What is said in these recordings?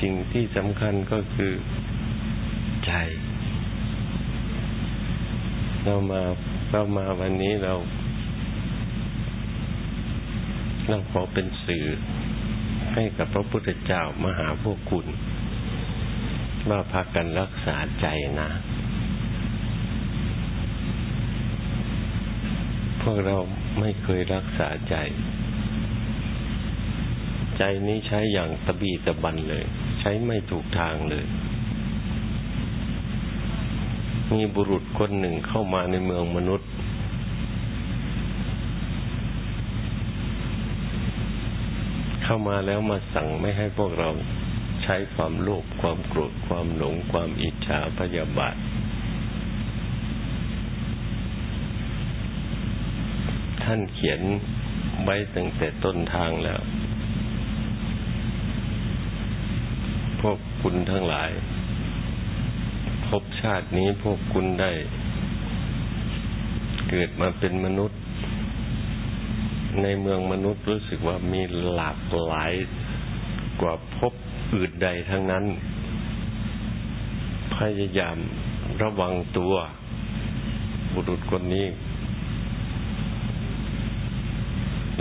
สิ่งที่สำคัญก็คือใจ เรามาเรามาวันนี้เรา เราขอเป็นสื่อให้กับพระพุทธเจ้ามหาพวกคุณ ว่าพากันรักษาใจนะ พวกเราไม่เคยรักษาใจ ใจนี้ใช้อย่างตะบีตะบันเลย ใช้ไม่ถูกทางเลย มีบุรุษคนหนึ่งเข้ามาในเมืองมนุษย์ เข้ามาแล้วมาสั่งไม่ให้พวกเราใช้ความโลภความโกรธความหลงความอิจฉาพยาบาทท่านเขียนไว้ตั้งแต่ต้นทางแล้ว พวก คุณทั้งหลาย พบชาตินี้พวกคุณได้ เกิดมาเป็นมนุษย์ ในเมืองมนุษย์รู้สึกว่ามีหลากหลายกว่าพบอื่นใดทั้งนั้น พยายามระวังตัว บุรุษคนนี้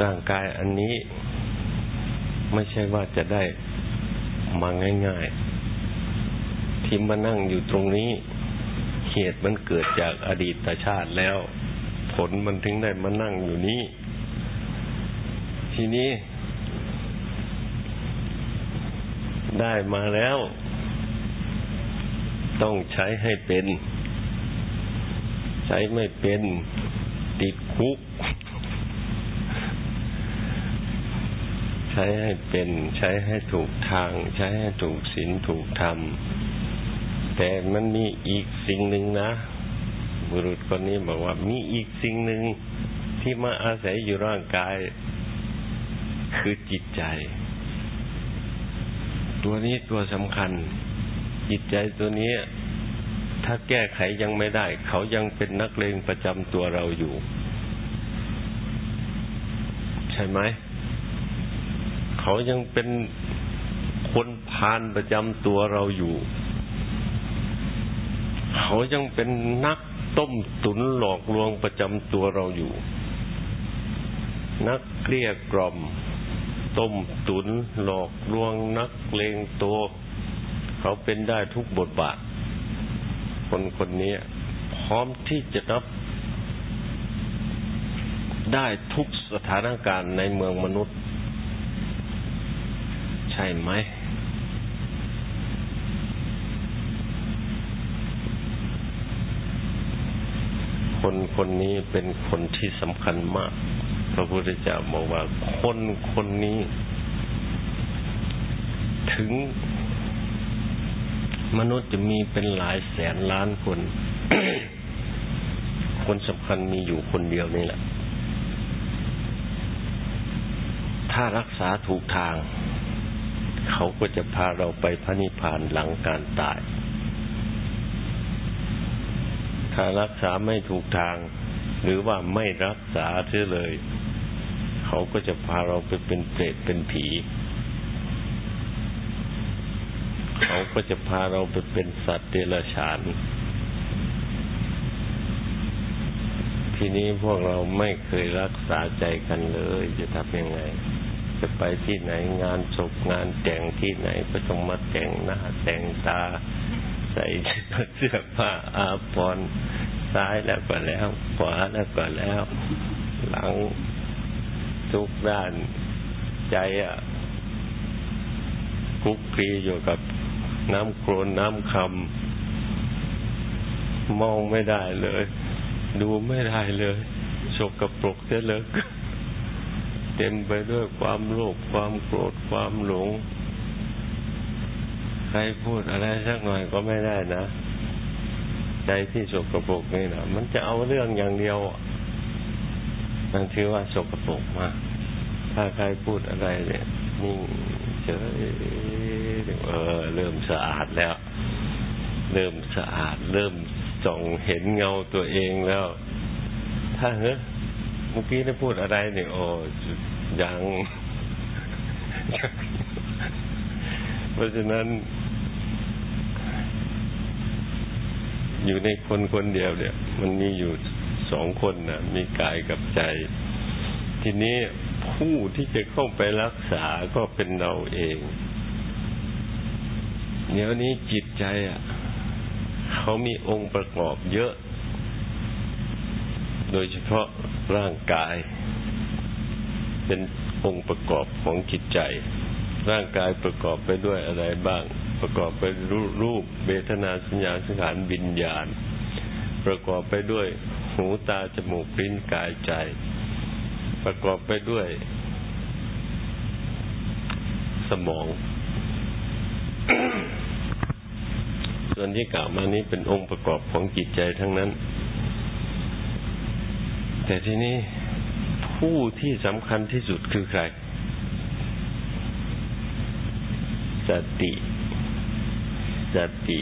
ร่างกายอันนี้ ไม่ใช่ว่าจะได้มาง่าย ๆ ที่มานั่งอยู่ตรงนี้ เหตุมันเกิดจากอดีตชาติแล้ว ผลมันถึงได้มานั่งอยู่นี้ ทีนี้ ได้มาแล้ว ต้องใช้ให้เป็น ใช้ไม่เป็นติดคุก ใช้ให้เป็น ใช้ให้ถูกทาง ใช้ให้ถูกศีลถูกธรรม แต่มันมีอีกสิ่งหนึ่งนะ บุรุษคนนี้บอกว่ามีอีกสิ่งหนึ่งที่มาอาศัยอยู่ร่างกาย คือจิตใจ ตัวนี้ตัวสำคัญ จิตใจตัวนี้ ถ้าแก้ไขยังไม่ได้ เขายังเป็นนักเลงประจำตัวเราอยู่ ใช่ไหม เขายังเป็นคนพานประจำตัวเราอยู่ เขายังเป็นนักต้มตุนหลอกลวงประจำตัวเราอยู่ นักเกลี้ยกล่อม ต้มตุนหลอกลวงนักเลงตัว เขาเป็นได้ทุกบทบาท คนคนนี้พร้อมที่จะรับได้ทุกสถานการณ์ในเมืองมนุษย์ ใช่ไหม คนคนนี้เป็นคนที่สำคัญมาก พระพุทธเจ้าบอกว่าคนคนนี้ ถึงมนุษย์จะมีเป็นหลายแสนล้านคน คนสำคัญมีอยู่คนเดียวนี่แหละ ถ้ารักษาถูกทาง เขาก็จะพาเราไปพระนิพพานหลังการตาย ถ้ารักษาไม่ถูกทาง หรือว่าไม่รักษาเสียเลย เขาก็จะพาเราไปเป็นเปรตเป็นผี เขาก็จะพาเราไปเป็นสัตว์เดรัจฉาน ทีนี้พวกเราไม่เคยรักษาใจกันเลย จะทำยังไงจะไปที่ไหนงานศพงานแต่งที่ไหนก็ต้องมาแต่งหน้าแต่งตา ส่เสื้อผ้าอาภรณ์ซ้ายแล้วก็แล้ว ขวาแล้วก็แล้ว หลังทุกด้านใจอะคุกคีอยู่กับน้ำโครนน้ำคำมองไม่ได้เลย ดูไม่ได้เลยสกปรกเสียเลยเต็มไปด้วยความโลภความโกรธความหลง ใครพูดอะไรสักหน่อยก็ไม่ได้นะใจที่สกปรกนี่นะมันจะเอาเรื่องอย่างเดียวนั่นถือว่าสกปรกมาก ถ้าใครพูดอะไรเนี่ยนิ่งเฉยเออ เริ่มสะอาดแล้ว เริ่มสะอาด เริ่มส่องเห็นเงาตัวเองแล้ว ถ้าเฮ้เมื่อกี้ได้พูดอะไรเนี่ยโอ้ยังมราะฉะนั้น อยู่ในคนคนเดียวเนี่ย มันมีอยู่สองคนนะมีกายกับใจ ทีนี้ผู้ที่จะเข้าไปรักษาก็เป็นเราเอง เดี๋ยวนี้จิตใจอะ เขามีองค์ประกอบเยอะ โดยเฉพาะร่างกาย เป็นองค์ประกอบของจิตใจ ร่างกายประกอบไปด้วยอะไรบ้าง ประกอบไปรูปเบทนาสัญญาสังขารวิญญาณ ประกอบไปด้วยหูตาจมูกลิ้นกายใจ ประกอบไปด้วย สมอง ส่วนที่กล่าวมานี้เป็นองค์ประกอบของจิตใจทั้งนั้น แต่ที่นี้ผู้ที่สำคัญที่สุดคือใครสติ สติ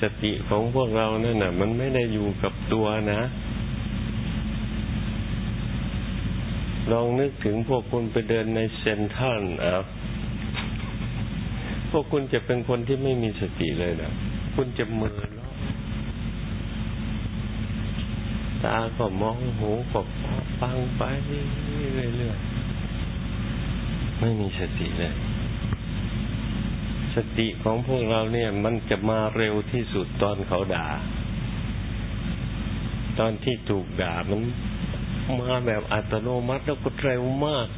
สติของพวกเรานั่นน่ะ มันไม่ได้อยู่กับตัวนะลองนึกถึงพวกคุณไปเดินในเซนทันอะพวกคุณจะเป็นคนที่ไม่มีสติเลยนะคุณจะมือล้อตาก็มองหูก็ฟังไปเรื่อยๆไม่มีสติเลย สติของพวกเราเนี่ยมันจะมาเร็วที่สุดตอนเขาด่า ตอนที่ถูกด่ามันมาแบบอัตโนมัติแล้วก็เร็วมาก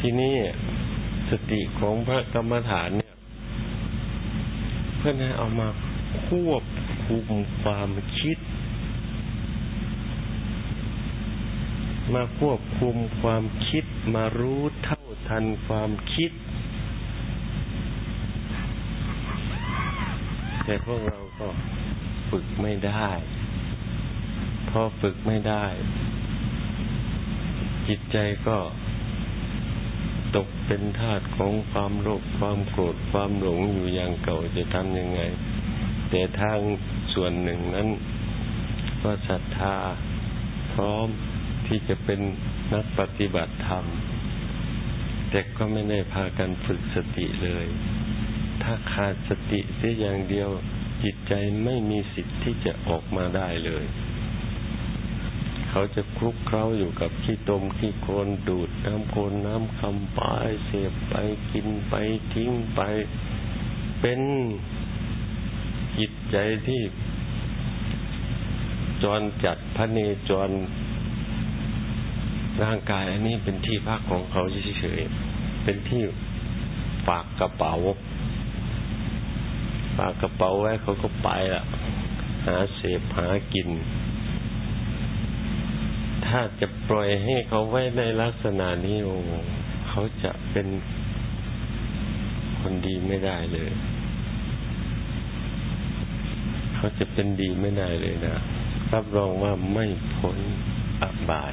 ทีนี้สติของพระกรรมฐานเนี่ย เพื่อนให้เอามาควบคุมความคิด มาควบคุมความคิดมารู้เท่าทันความคิด แต่พวกเราก็ฝึกไม่ได้ พอฝึกไม่ได้ จิตใจก็ตกเป็นทาสของความโลภความโกรธความหลงอยู่อย่างเก่าจะทำยังไง แต่ทางส่วนหนึ่งนั้น ก็ศรัทธาพร้อม ที่จะเป็นนักปฏิบัติธรรม แต่ก็ไม่ได้พากันฝึกสติเลย ถ้าขาดสติเสียอย่างเดียวจิตใจไม่มีสิทธิ์ที่จะออกมาได้เลย เขาจะคลุกเคล้าอยู่กับขี้ตมขี้โคลนดูดน้ำโคลนน้ำคำปายเสพไปกินไปทิ้งไป เป็นจิตใจที่จรจัดพระเนจร ร่างกายอันนี้เป็นที่พักของเขาเฉยๆเป็นที่ฝากกระเป๋าฝากกระเป๋าไว้เขาก็ไปละหาเสพหากิน ถ้าจะปล่อยให้เขาไว้ในลักษณะนี้โอ้เขาจะเป็นคนดีไม่ได้เลย เขาจะเป็นดีไม่ได้เลยนะ รับรองว่าไม่พ้นอบาย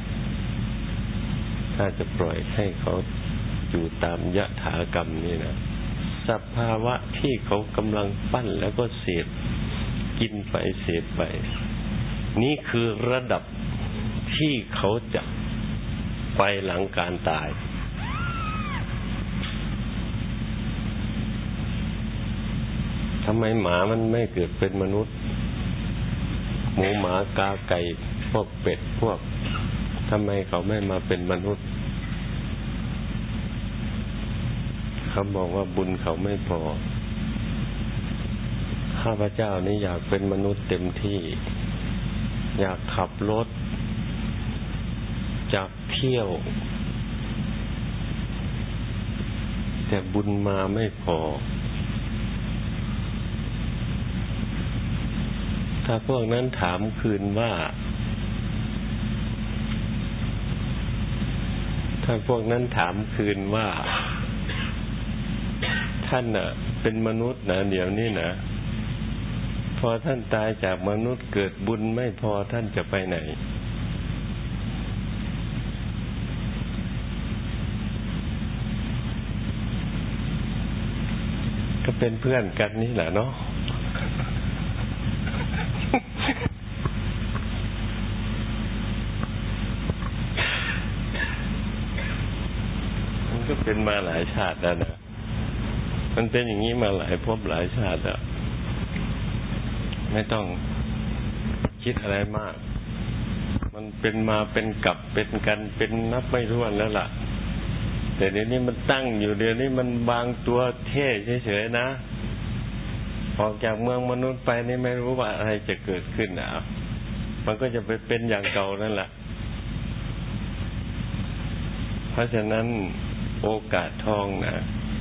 ถ้าจะปล่อยให้เขาอยู่ตามยะถากรรมนี่นะสภาวะที่เขากำลังปั้นแล้วก็เสพกินไปเสพไป นี่คือระดับที่เขาจะไปหลังการตาย ทำไมหมามันไม่เกิดเป็นมนุษย์ หมูหมากาไก่พวกเป็ดพวก ทำไมเขาไม่มาเป็นมนุษย์ เขาบอกว่าบุญเขาไม่พอ ข้าพเจ้านี่อยากเป็นมนุษย์เต็มที่ อยากขับรถ จากเที่ยว แต่บุญมาไม่พอ ถ้าพวกนั้นถามคืนว่า ถ้าพวกนั้นถามคืนว่า ท่านน่ะ เป็นมนุษย์นะเดี๋ยวนี้นะพอท่านตายจากมนุษย์เกิดบุญไม่พอท่านจะไปไหน ก็เป็นเพื่อนกันนี่แหละเนาะ ฉ เป็นมาหลายชาติแล้วนะมันเป็นอย่างนี้มาหลายภพหลายชาติแล้วไม่ต้องคิดอะไรมาก มันเป็นมาเป็นกลับเป็นกันเป็นนับไม่ถ้วนแล้วล่ะ แต่เดี๋ยวนี้มันตั้งอยู่เดี๋ยวนี้มันบางตัวเท่เฉยๆนะออกจากเมืองมนุษย์ไปนี่ไม่รู้ว่าอะไรจะเกิดขึ้นนะมันก็จะไปเป็นอย่างเก่านั่นแหละ เพราะฉะนั้น โอกาสทองนะ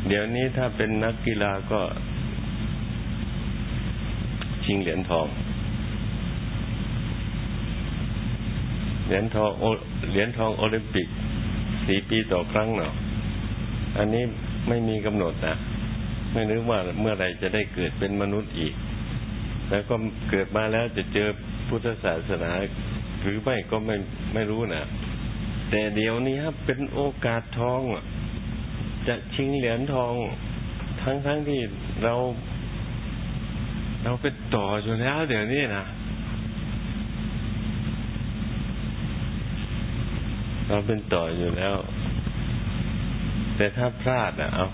เดี๋ยวนี้ถ้าเป็นนักกีฬาก็ชิงเหรียญทอง เหรียญทองเหรียญทองโอลิมปิกสี่ปีต่อครั้งเนาะอันนี้ไม่มีกำหนดนะไม่นึกว่าเมื่อไรจะได้เกิดเป็นมนุษย์อีก แล้วก็เกิดมาแล้วจะเจอพุทธศาสนาหรือไม่ก็ไม่ไม่รู้นะแต่เดี๋ยวนี้ครับเป็นโอกาสทอง จะชิงเหรียญทองทั้งทั้งที่เรา เราเป็นต่ออยู่แล้วเดี๋ยวนี้นะเราเป็นต่ออยู่แล้ว แต่ถ้าพลาดนะเอา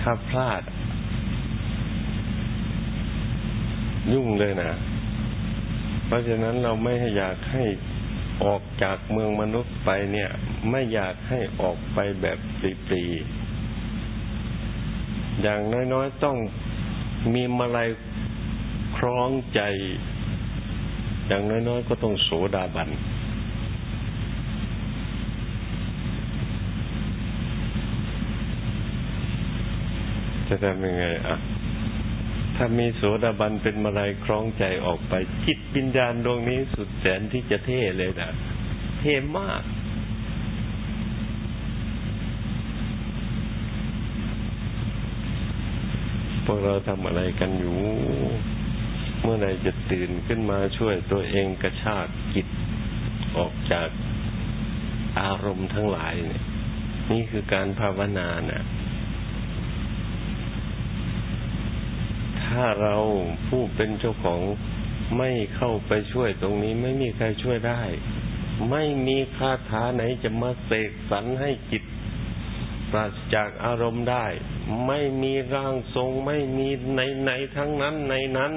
ถ้าพลาด ยุ่งเลยนะ เพราะฉะนั้นเราไม่อยากให้ออกจากเมืองมนุษย์ไปเนี่ย ไม่อยากให้ออกไปแบบปรีๆ อย่างน้อยๆต้องมีมาลัยคล้องใจ อย่างน้อยๆก็ต้องโสดาบันจะทำยังไงอะ ถ้ามีโสดาบันเป็นมาลัยคล้องใจออกไป จิตปิญญาณดวงนี้สุดแสนที่จะเท่เลยนะ เท่มาก วกเราทำอะไรกันอยู่ เมื่อไหร่จะตื่นขึ้นมาช่วยตัวเองกระชากจิตออกจากอารมณ์ทั้งหลายเนี่ย นี่คือการภาวนานะถ้าเราผู้เป็นเจ้าของไม่เข้าไปช่วยตรงนี้ไม่มีใครช่วยได้ ไม่มีคาถาไหนจะมาเสกสรรให้จิต ปราศจากอารมณ์ได้ ไม่มีร่างทรงไม่มีในไหนทั้งนั้นในนั้น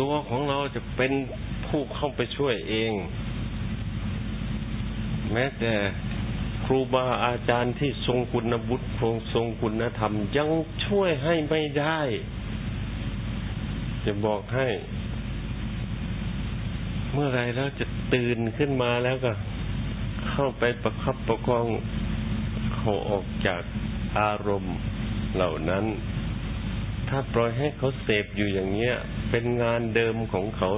ตัวของเราจะเป็นผู้เข้าไปช่วยเอง แม้แต่ครูบาอาจารย์ที่ทรงคุณบุตรทรงคุณธรรม ยังช่วยให้ไม่ได้ จะบอกให้ เมื่อไรแล้วจะตื่นขึ้นมาแล้วก็ เข้าไปประคับประคองเขาออกจากอารมณ์เหล่านั้น ถ้าปล่อยให้เขาเสพอยู่อย่างเนี้ย เป็นงานเดิมของเขา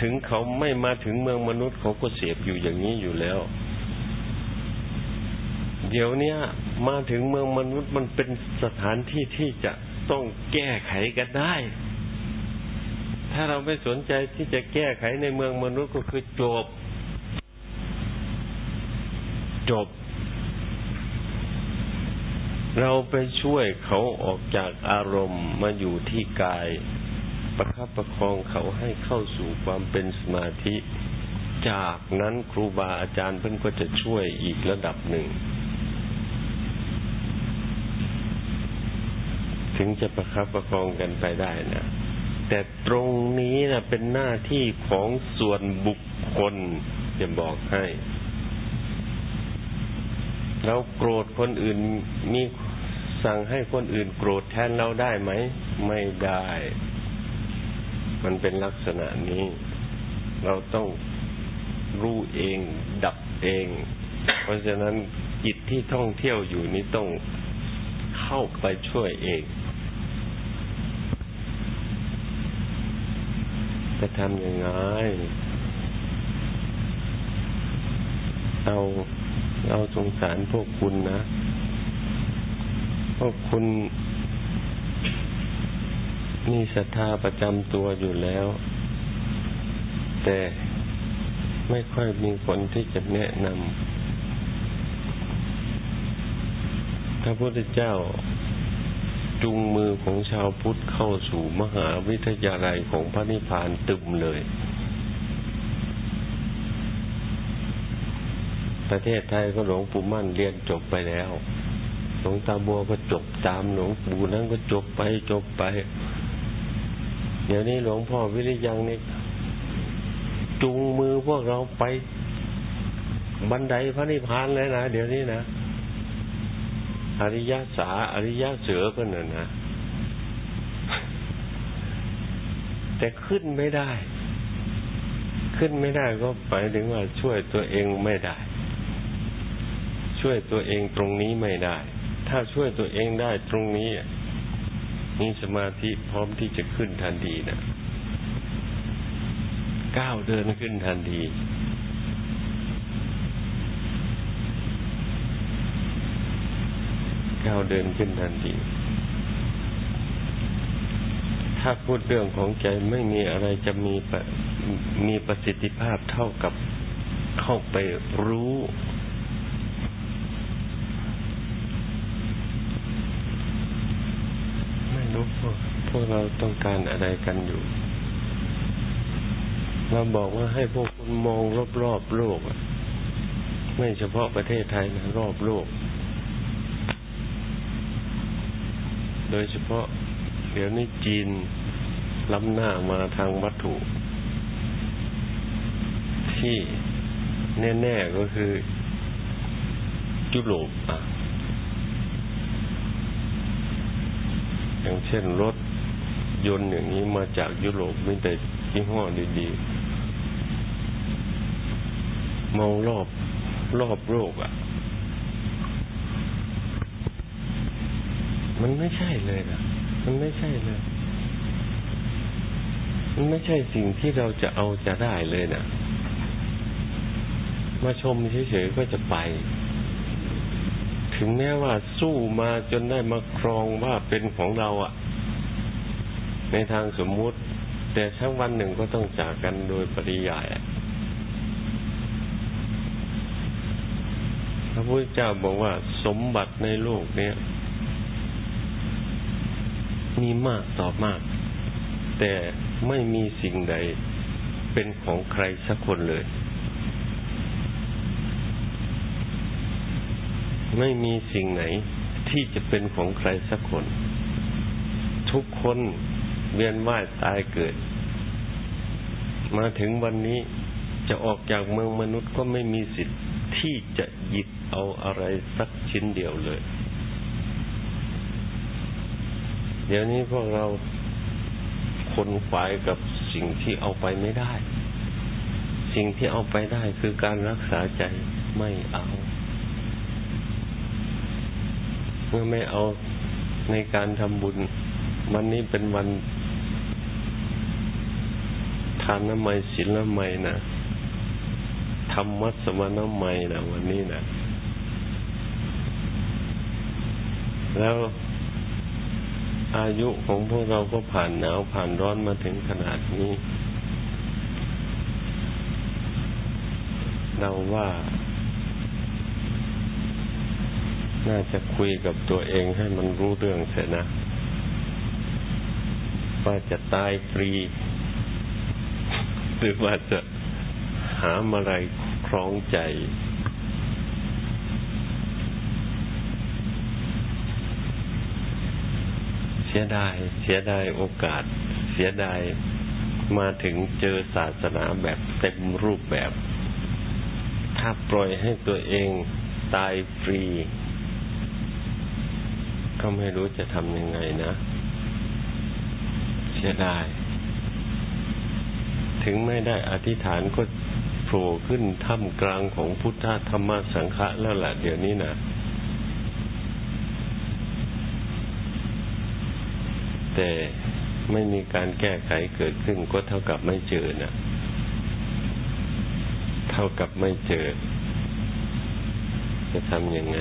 ถึงเขาไม่มาถึงเมืองมนุษย์เขาก็เสียบอยู่อย่างนี้อยู่แล้ว เดี๋ยวนี้มาถึงเมืองมนุษย์มันเป็นสถานที่ที่จะต้องแก้ไขกันได้ ถ้าเราไม่สนใจที่จะแก้ไขในเมืองมนุษย์ก็คือจบ จบ เราไปช่วยเขาออกจากอารมณ์มาอยู่ที่กาย ประคับประคองเขาให้เข้าสู่ความเป็นสมาธิ จากนั้นครูบาอาจารย์เพิ่นก็จะช่วยอีกระดับหนึ่ง ถึงจะประคับประคองกันไปได้นะแต่ตรงนี้นะเป็นหน้าที่ของส่วนบุคคลจะบอกให้ เราโกรธคนอื่นมีสั่งให้คนอื่นโกรธแทนเราได้ไหม ไม่ได้ มันเป็นลักษณะนี้ เราต้องรู้เอง ดับเอง เพราะฉะนั้นจิตที่ท่องเที่ยวอยู่นี้ต้องเข้าไปช่วยเองจะทำยังไงเรา เราสงสารพวกคุณนะ พวกคุณมีศรัทธาประจำตัวอยู่แล้ว แต่ไม่ค่อยมีคนที่จะแนะนำพระพุทธเจ้าจุงมือของชาวพุทธเข้าสู่มหาวิทยาลัยของพระนิพพานตึมเลย ประเทศไทยก็หลวงปู่มั่นเรียนจบไปแล้ว หลวงตาบัวก็จบตามหลวงปู่นั้นก็จบไปจบไป เดี๋ยวนี้หลวงพ่อวิริยังนี่จูงมือพวกเราไปบันไดพระนิพพานเลยนะเดี๋ยวนี้นะอริยสาอริยเสือก็น่ะนะแต่ขึ้นไม่ได้ ขึ้นไม่ได้ก็หมายถึงว่าช่วยตัวเองไม่ได้ ช่วยตัวเองตรงนี้ไม่ได้ ถ้าช่วยตัวเองได้ตรงนี้มีสมาธิพร้อมที่จะขึ้นทันทีนะก้าวเดินขึ้นทันทีก้าวเดินขึ้นทันที ถ้าพูดเรื่องของใจไม่มีอะไรจะมีมีประสิทธิภาพเท่ากับเข้าไปรู้ ไม่รู้ พวกเราต้องการอะไรกันอยู่ เราบอกว่าให้พวกคุณมองรอบๆโลกไม่เฉพาะประเทศไทยนะรอบโลก โดยเฉพาะเดี๋ยวนี้จีนล้ำหน้ามาทางวัตถุ ที่แน่ๆก็คือยุโรปอะอย่างเช่นรถ ยนต์อย่างนี้มาจากยุโรปไม่แต่ยี่ห้อดีๆ มองรอบรอบโลกอะ มันไม่ใช่เลยนะมันไม่ใช่เลย มันไม่ใช่สิ่งที่เราจะเอาจะได้เลยนะมาชมเฉยๆก็จะไป ถึงแม้ว่าสู้มาจนได้มาครองว่าเป็นของเราอะ่ะ ในทางสมมุติ แต่ทั้งวันหนึ่งก็ต้องจากกันโดยปริยายพระพุทธเจ้าบอกว่าสมบัติในโลกเนี้ยมีมากต่อมาก แต่ไม่มีสิ่งใดเป็นของใครสักคนเลย ไม่มีสิ่งไหนที่จะเป็นของใครสักคน ทุกคน เวียนว่ายตายเกิด มาถึงวันนี้จะออกจากเมืองมนุษย์ก็ไม่มีสิทธิ์ที่จะหยิบเอาอะไรสักชิ้นเดียวเลย เดี๋ยวนี้พวกเราคนขวายกับสิ่งที่เอาไปไม่ได้ สิ่งที่เอาไปได้คือการรักษาใจไม่เอา เมื่อไม่เอาในการทำบุญ วันนี้เป็นวัน ทานน้ำไม่ศีลน้ำไม่นะธรรมะสมณน้ำไม่นะวันนี้นะแล้วอายุของพวกเราก็ผ่านหนาวผ่านร้อนมาถึงขนาดนี้ เราว่า น่าจะคุยกับตัวเองให้มันรู้เรื่องเสียนะ ว่าจะตายฟรี หรือว่าจะหาอะไรคล้องใจ เสียดาย เสียดายโอกาส เสียดายมาถึงเจอศาสนาแบบเต็มรูปแบบ ถ้าปล่อยให้ตัวเองตายฟรี ก็ไม่รู้จะทำยังไงนะ เสียดาย ถึงไม่ได้อธิษฐานก็โผล่ขึ้นถ้ำกลางของพุทธธรรมสังฆะแล้วแหละเดี๋ยวนี้นะแต่ไม่มีการแก้ไขเกิดขึ้นก็เท่ากับไม่เจอนะเท่ากับไม่เจอ จะทำยังไง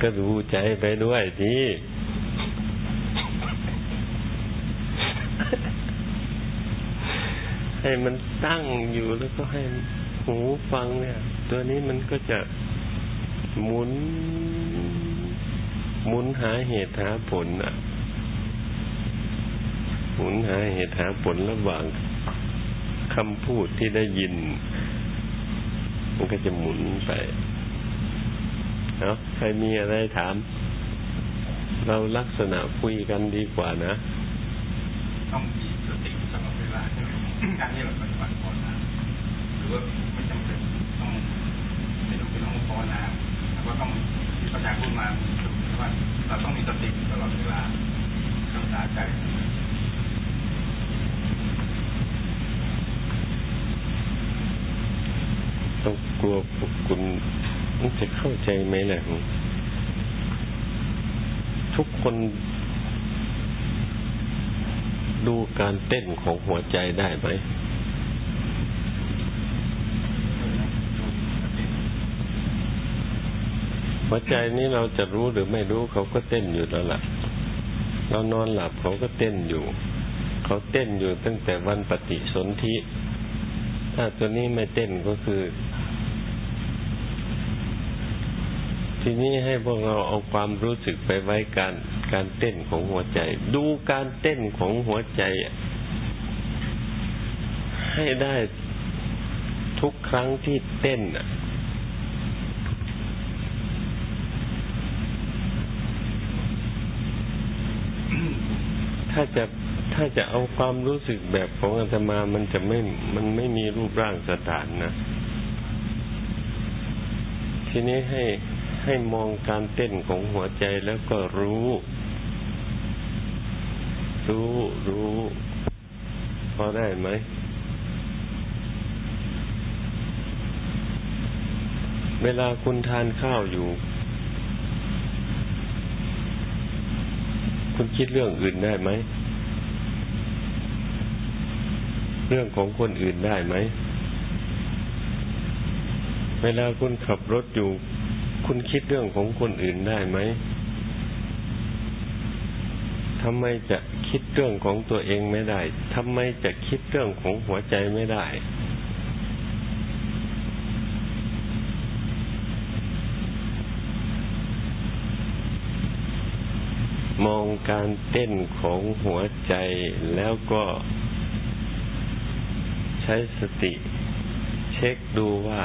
ก็ดูใจไปด้วยดี ให้มันตั้งอยู่แล้วก็ให้หูฟังเนี่ย ตัวนี้มันก็จะหมุน หมุนหาเหตุหาผลอะ หมุนหาเหตุหาผลระหว่างคำพูดที่ได้ยิน มันก็จะหมุนไปเนาะใครมีอะไรถาม เราลักษณะคุยกันดีกว่านะต้อง การที่เราปฏิบัติภาวนาหรือว่าไม่จำเป็นต้องไม่จำเป็นต้องภาวนาแล้วก็ต้องที่พระอาจารย์พูดมาถูกว่าเราต้องมีสติตลอดเวลารักษาใจต้องกลัวพวกคุณจะเข้าใจไหมแหละทุกคน ดูการเต้นของหัวใจได้ไหมหัวใจนี้เราจะรู้หรือไม่รู้เขาก็เต้นอยู่แล้วล่ะ เรานอนหลับเขาก็เต้นอยู่ เขาเต้นอยู่ตั้งแต่วันปฏิสนธิถ้าตัวนี้ไม่เต้นก็คือ ทีนี้ให้พวกเราเอาความรู้สึกไปไว้การการเต้นของหัวใจ ดูการเต้นของหัวใจ ให้ได้ทุกครั้งที่เต้นอะถ้าจะถ้าจะเอาความรู้สึกแบบของอาตมา มันจะไม่ มันไม่มีรูปร่างสถานนะ ทีนี้ให้ ให้มองการเต้นของหัวใจแล้วก็รู้ รู้รู้ พอได้ไหม เวลาคุณทานข้าวอยู่ คุณคิดเรื่องอื่นได้ไหม เรื่องของคนอื่นได้ไหม เวลาคุณขับรถอยู่ คุณคิดเรื่องของคนอื่นได้ไหมทำไมจะคิดเรื่องของตัวเองไม่ได้ทำไมจะคิดเรื่องของหัวใจไม่ได้ มองการเต้นของหัวใจแล้วก็ใช้สติ เช็คดูว่า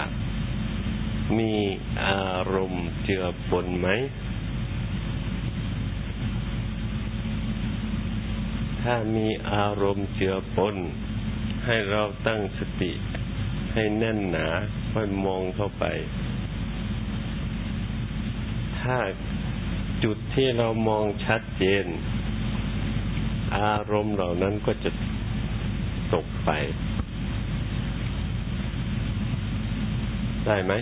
มีอารมณ์เจือปนไหม ถ้ามีอารมณ์เจือปน ให้เราตั้งสติให้แน่นหนาค่อยมองเข้าไป ถ้าจุดที่เรามองชัดเจน อารมณ์เหล่านั้นก็จะตกไป ได้ไหม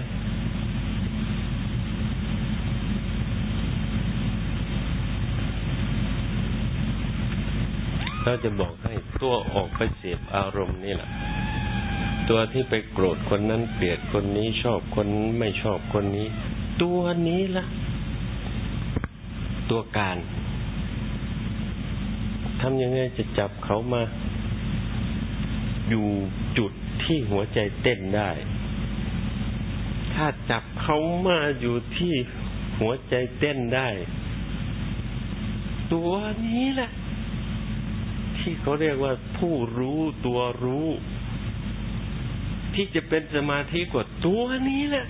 เราจะบอกให้ตัวออกไปเสพอารมณ์นี่แหละตัวที่ไปโกรธคนนั้นเกลียดคนนี้ชอบคนไม่ชอบคนนี้ ตัวนี้ละตัวการทำยังไงจะจับเขามา อยู่จุดที่หัวใจเต้นได้ ถ้าจับเขามาอยู่ที่หัวใจเต้นได้ ตัวนี้แหละ ที่เขาเรียกว่าผู้รู้ตัวรู้ ที่จะเป็นสมาธิกว่าตัวนี้แหละ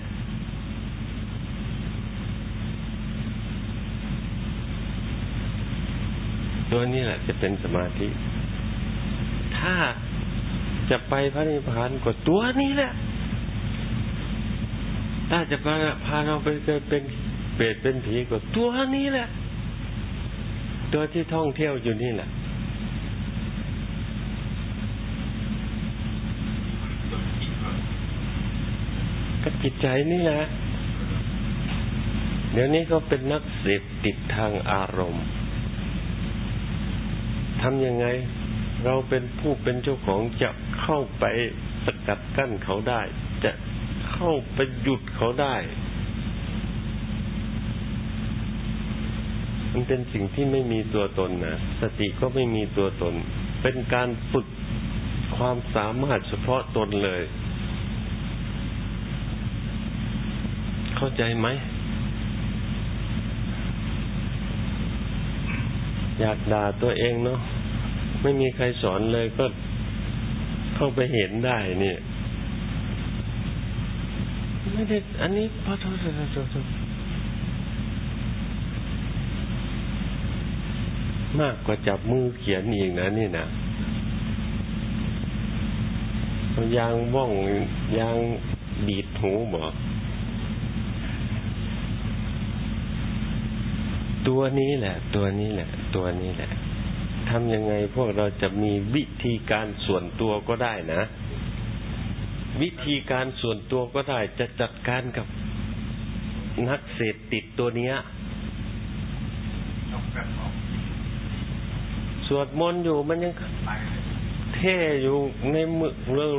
ตัวนี้แหละจะเป็นสมาธิ ถ้าจะไปพระนิพพานก็ตัวนี้แหละ ถ้าจะพาพาเราไปเกิดเป็นเปรตเป็นผีก็ตัวนี้แหละ ตัวที่ท่องเที่ยวอยู่นี่แหละ จิตใจนี่แหละ เดี๋ยวนี้ก็เป็นนักเสพติดทางอารมณ์ทำยังไง เราเป็นผู้เป็นเจ้าของจะเข้าไปสกัดกั้นเขาได้ จะเข้าไปหยุดเขาได้ มันเป็นสิ่งที่ไม่มีตัวตนนะสติก็ไม่มีตัวตน เป็นการฝึกความสามารถเฉพาะตนเลย เข้าใจไหม อยากด่าตัวเองเนาะไม่มีใครสอนเลยก็เข้าไปเห็นได้เนี่ยไม่ได้อันนี้พอโทษโทษมากกว่าจับมือเขียนอีกนะนี่นะยางว่องยางดีดหูบอก ตัวนี้แหละ ตัวนี้แหละ ตัวนี้แหละทำยังไงพวกเราจะมีวิธีการส่วนตัวก็ได้นะ วิธีการส่วนตัวก็ได้ จะจัดการกับนักเสพติดตัวเนี้ยสวดมนต์อยู่มันยังเลยเท่อยู่ในมือเรื่อง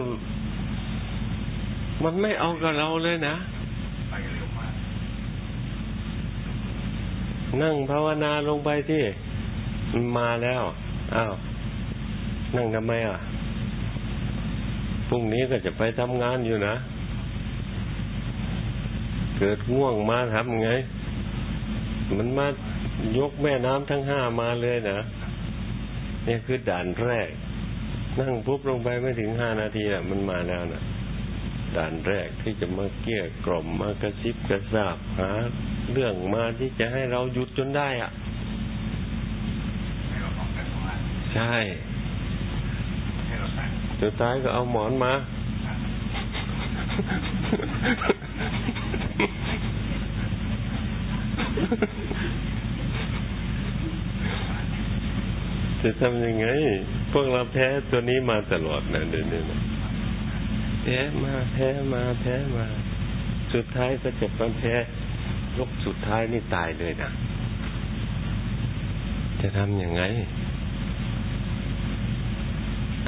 มันไม่เอากับเราเลยนะ ไปเร็วมาก นั่งภาวนาลงไปที่มันมาแล้วอ้าวนั่งทำไมอะพรุ่งนี้ก็จะไปทำงานอยู่นะ เกิดง่วงมาทำไง มันมายกแม่น้ำทั้งห้ามาเลยนะนี่คือด่านแรก นั่งปุ๊บลงไปไม่ถึงห้านาทีอะ มันมาแล้วนะด่านแรกที่จะมาเกี้ยกล่อมมากระซิบกระซาบหา เรื่องมาที่จะให้เราหยุดจนได้อะ ใช่ให้เราแต่งสุดท้ายก็เอาหมอนมา จะทำยังไง พวกเราแพ้ตัวนี้มาตลอดนะเดี๋ยวนี้นะแพ้มาแพ้มาแพ้มา สุดท้ายก็จะมาแพ้ ยกสุดท้ายนี่ตายเลยนะจะทำยังไง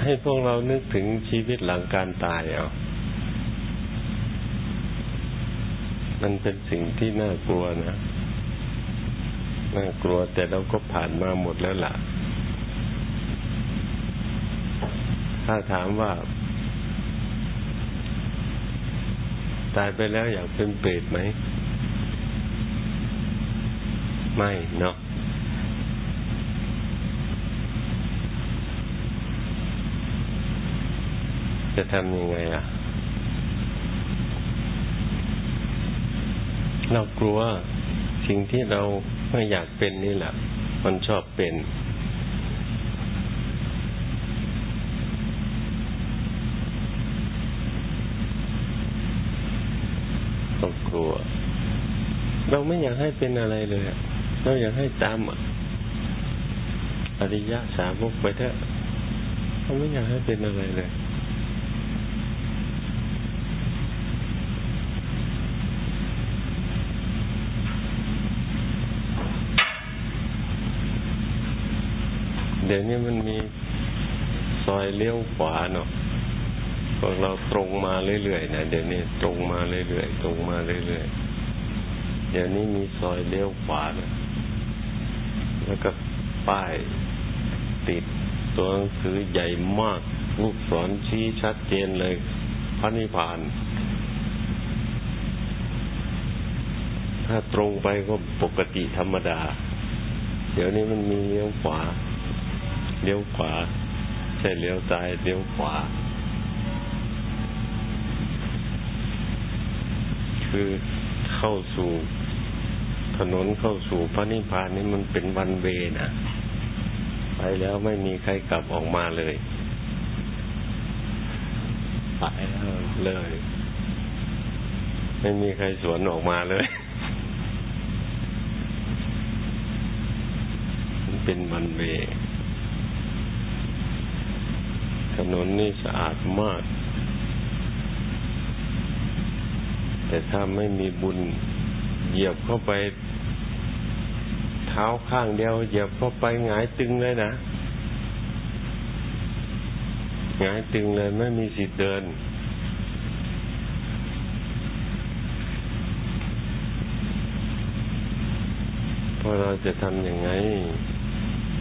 ให้พวกเรานึกถึงชีวิตหลังการตายเอามันเป็นสิ่งที่น่ากลัวนะ น่ากลัวแต่เราก็ผ่านมาหมดแล้วล่ะ ถ้าถามว่า ตายไปแล้วอยากเป็นเปรตไหม ไม่เนาะจะทำยังไงอะ เรากลัวสิ่งที่เราไม่อยากเป็นนี่แหละ มันชอบเป็นเรากลัว เราไม่อยากให้เป็นอะไรเลยอะ เราอยากให้ตามอริยะสาวกไปเถอะเราไม่อยากให้เป็นอะไรเลยเดี๋ยวนี้มันมีซอยเลี้ยวขวาเนาะพวกเราตรงมาเรื่อยๆนะเดี๋ยวนี้ตรงมาเรื่อยๆตรงมาเรื่อยๆเดี๋ยวนี้มีซอยเลี้ยวขวาเนะ แล้วก็ป้ายติดตัวหนังสือใหญ่มาก ลูกศรชี้ชัดเจนเลย พระนิพพาน ถ้าตรงไปก็ปกติธรรมดา เดี๋ยวนี้มันมีเลี้ยวขวา เลี้ยวขวา ใช่เลี้ยวซ้ายเลี้ยวขวา คือเข้าสู่ ถนนเข้าสู่พระนิพพานนี่มันเป็นวันเวนะไปแล้วไม่มีใครกลับออกมาเลยไปแล้วเลย ไม่มีใครสวนออกมาเลยมันเป็นวันเว ถนนนี่สะอาดมาก แต่ถ้าไม่มีบุญเหยียบเข้าไป เท้าข้างเดียวเหยียบเข้าไปหงายตึงเลยนะหงายตึงเลยไม่มีสิทธิ์เดิน พอเราจะทำอยังไง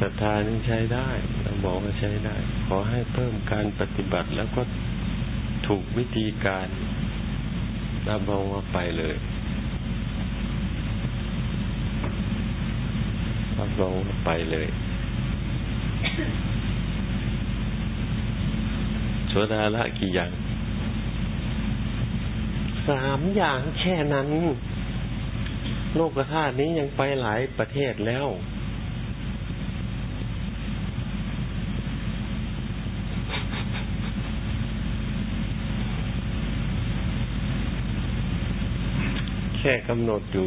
ศรัทธานี่ใช้ได้เราบอกว่าใช้ได้ ขอให้เพิ่มการปฏิบัติแล้วก็ถูกวิธีการรับรองว่าไปเลย รับราไปเลยโสดาละกี่อย่าง สามอย่างแค่นั้น โลกธาตุนี้ยังไปหลายประเทศแล้ว แค่กำหนดอยู่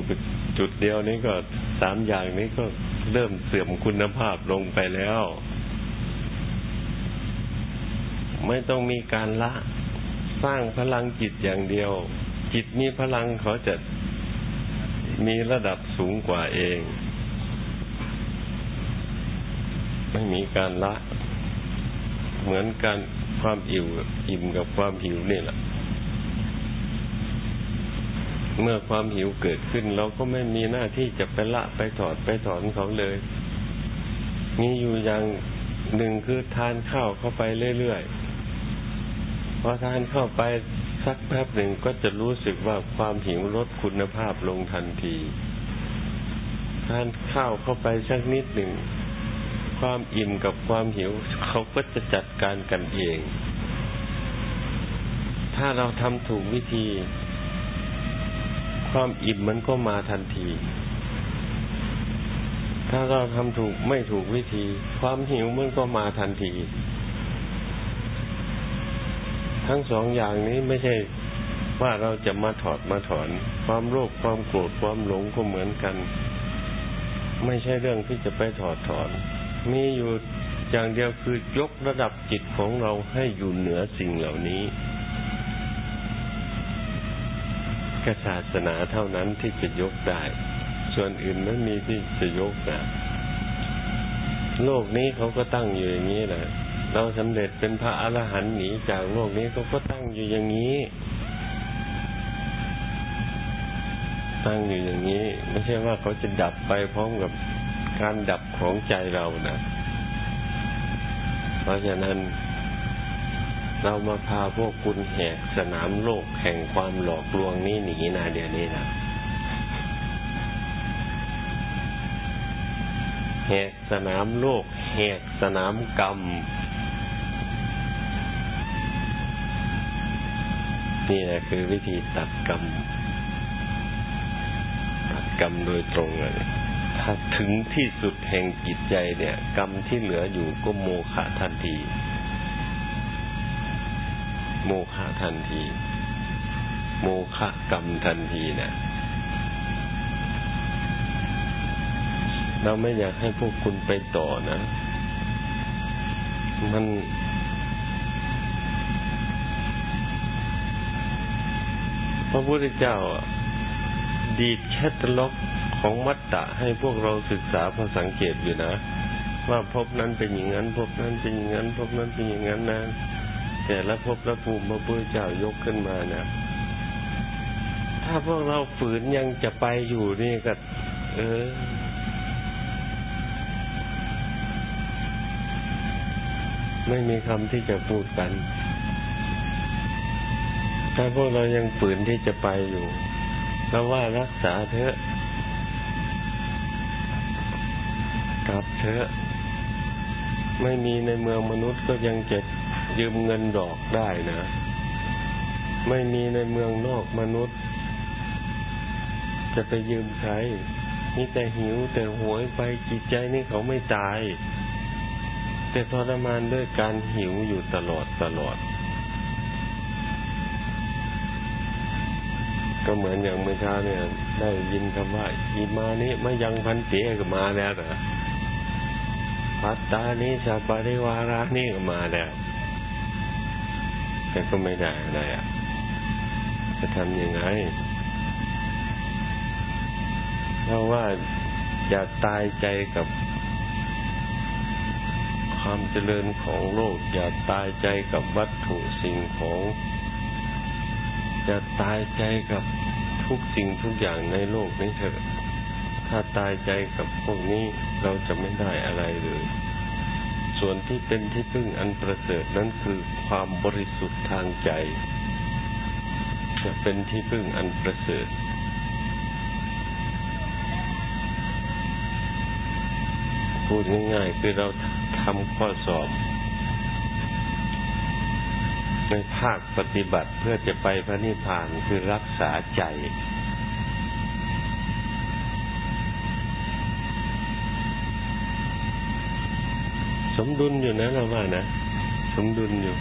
จุดเดียวนี้ก็สามอย่างนี้ก็ เริ่มเสื่อมคุณภาพลงไปแล้ว ไม่ต้องมีการละ สร้างพลังจิตอย่างเดียว จิตมีพลังเขาจะมีระดับสูงกว่าเอง ไม่มีการละ เหมือนการความอิ่วอิ่มกับความหิวนี่แหละ เมื่อความหิวเกิดขึ้น เราก็ไม่มีหน้าที่จะไปละไปถอดไปถอนเขาเลย มีอยู่อย่างหนึ่งคือทานข้าวเข้าไปเรื่อยๆพอทานเข้าไปสักแป๊บหนึ่งก็จะรู้สึกว่าความหิวลดคุณภาพลงทันที ทานข้าวเข้าไปสักนิดหนึ่ง ความอิ่มกับความหิว เขาก็จะจัดการกันเอง ถ้าเราทำถูกวิธี ความอิ่มมันก็มาทันที ถ้าเราทำถูกไม่ถูกวิธี ความหิวมันก็มาทันที ทั้งสองอย่างนี้ไม่ใช่ว่าเราจะมาถอดมาถอน ความโลภความโกรธความหลงก็เหมือนกัน ไม่ใช่เรื่องที่จะไปถอดถอน มีอยู่อย่างเดียวคือยกระดับจิตของเราให้อยู่เหนือสิ่งเหล่านี้ กศาสนาเท่านั้นที่จะยกได้ ส่วนอื่นไม่มีที่จะยกนะโลกนี้เขาก็ตั้งอยู่อย่างนี้แหละ เราสำเร็จเป็นพระอรหันต์หนีจากโลกนี้เขาก็ตั้งอยู่อย่างนี้ ตั้งอยู่อย่างนี้ ไม่ใช่ว่าเขาจะดับไปพร้อมกับการดับของใจเรานะ เพราะฉะนั้น เรามาพาพวกคุณแหกสนามโลกแห่งความหลอกลวงนี้หนีนะเดี๋ยวนี้นะแหกสนามโลกแหกสนามกรรม นี่แหละคือวิธีตัดกรรม ตัดกรรมโดยตรงเลยถ้าถึงที่สุดแห่งจิตใจเนี่ย กรรมที่เหลืออยู่ก็โมฆะทันที โมฆะทันที โมฆะกรรมทันทีเนะเราไม่อยากให้พวกคุณไปต่อนะ มันพระพุทธเจ้าดีดแคตตล็อกของมัตตะให้พวกเราศึกษาพอสังเกตอยู่นะ ว่าพบนั้นเป็นอย่างนั้นพบนั้นเป็นอย่างนั้นพบนั้นเป็นอย่างนั้นนะ แต่ละพบละภูมิพระพุทธเจ้ายกขึ้นมาเนะถ้าพวกเราฝืนยังจะไปอยู่นี่ก็เออไม่มีคำที่จะพูดกัน ถ้าพวกเรายังฝืนที่จะไปอยู่เราว่ารักษาเถอะกลับเถอะ ไม่มีในเมืองมนุษย์ก็ยังเจ็บ ยืมเงินดอกได้นะ ไม่มีในเมืองนอกมนุษย์ จะไปยืมใครนี่แต่หิวแต่หวยไปจิตใจนี่เขาไม่ตาย แต่ทรมานด้วยการหิวอยู่ตลอดตลอด ก็เหมือนอย่างเมื่อเช้าเนี่ย ได้ยินคำว่า อีมานี้ไม่ยังพันเตียก็มาแล้วเหรอพัตตานี้สัปริวารานี่ก็มาแล้ว แต่ก็ไม่ได้อะไรอะ จะทำยังไง เพราะว่าอย่าตายใจกับความเจริญของโลก อย่าตายใจกับวัตถุสิ่งของจะตายใจกับทุกสิ่งทุกอย่างในโลกนี้เถอะถ้าตายใจกับพวกนี้เราจะไม่ได้อะไรเลย ส่วนที่เป็นที่พึ่งอันประเสริฐนั้นคือ ความบริสุทธิ์ทางใจ จะเป็นที่พึ่งอันประเสริฐพูดง่ายๆคือเราทำข้อสอบ ในภาคปฏิบัติเพื่อจะไปพระนิพพานคือรักษาใจสมดุลอยู่นะเราว่านะ สมดุลอยู่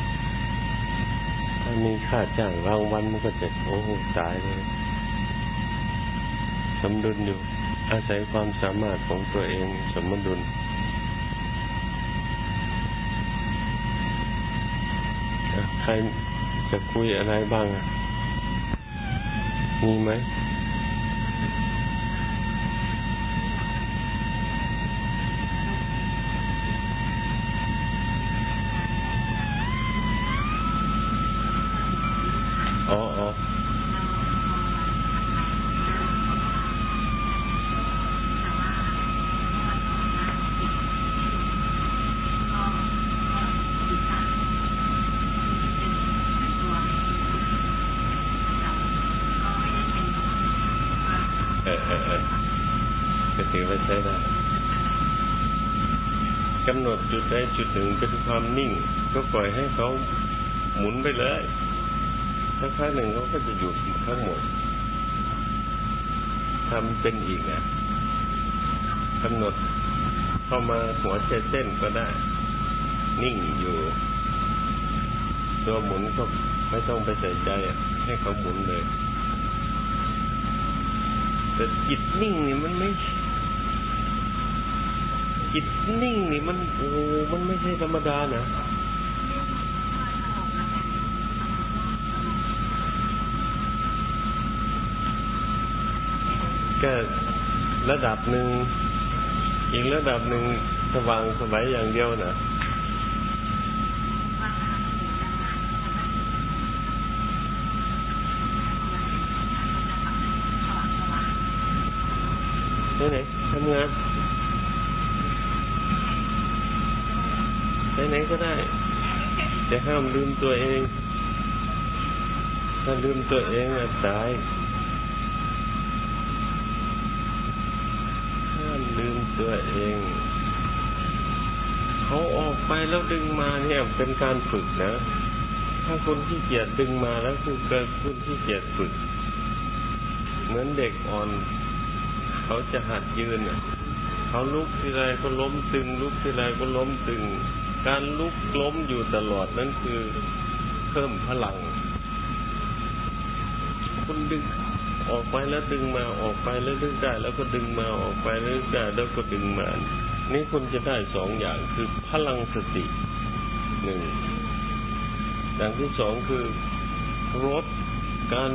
ถ้ามีค่าจ้างรางวัลมันก็จะโอ้ตายเลยสมดุลอยู่ อาศัยความสามารถของตัวเองสมดุลใครจะคุยอะไรบ้าง มีไหม จุดหนึ่งเป็นความนิ่ง ก็ปล่อยให้เขาหมุนไปเลยสักพักหนึ่งเขาก็จะหยุดทั้งหมดทำเป็นอีกนะกำหนดเข้ามาหัวใจเต้นก็ได้ นิ่งอยู่ ตัวหมุนก็ไม่ต้องไปใส่ใจให้เขาหมุนเลย แต่จิตนิ่งนี่มันไม่ จิตนิ่งนี่มันโอ้มันไม่ใช่ธรรมดานะก็ระดับหนึ่งอีกระดับหนึ่งสว่างสบายอย่างเดียวนะ ห้ามลืมตัวเอง ถ้าลืมตัวเองอะตาย ห้ามลืมตัวเอง เขาออกไปแล้วดึงมาเนี่ยเป็นการฝึกนะ ถ้าคนที่เกียจดึงมาแล้วคือเกิดคนที่เกียจฝึก เหมือนเด็กอ่อน เขาจะหัดยืนเขาลุกทีไรก็ล้มตึง ลุกทีไรก็ล้มตึง การลุกล้มอยู่ตลอดนั่นคือเพิ่มพลัง คุณดึงออกไปแล้วดึงมาออกไปแล้วดึงได้ แล้วก็ดึงมาออกไปแล้วดึงได้แล้วก็ดึงมา นี่คุณจะได้สองอย่างคือพลังสติหนึ่งอย่างที่สองคือลดการ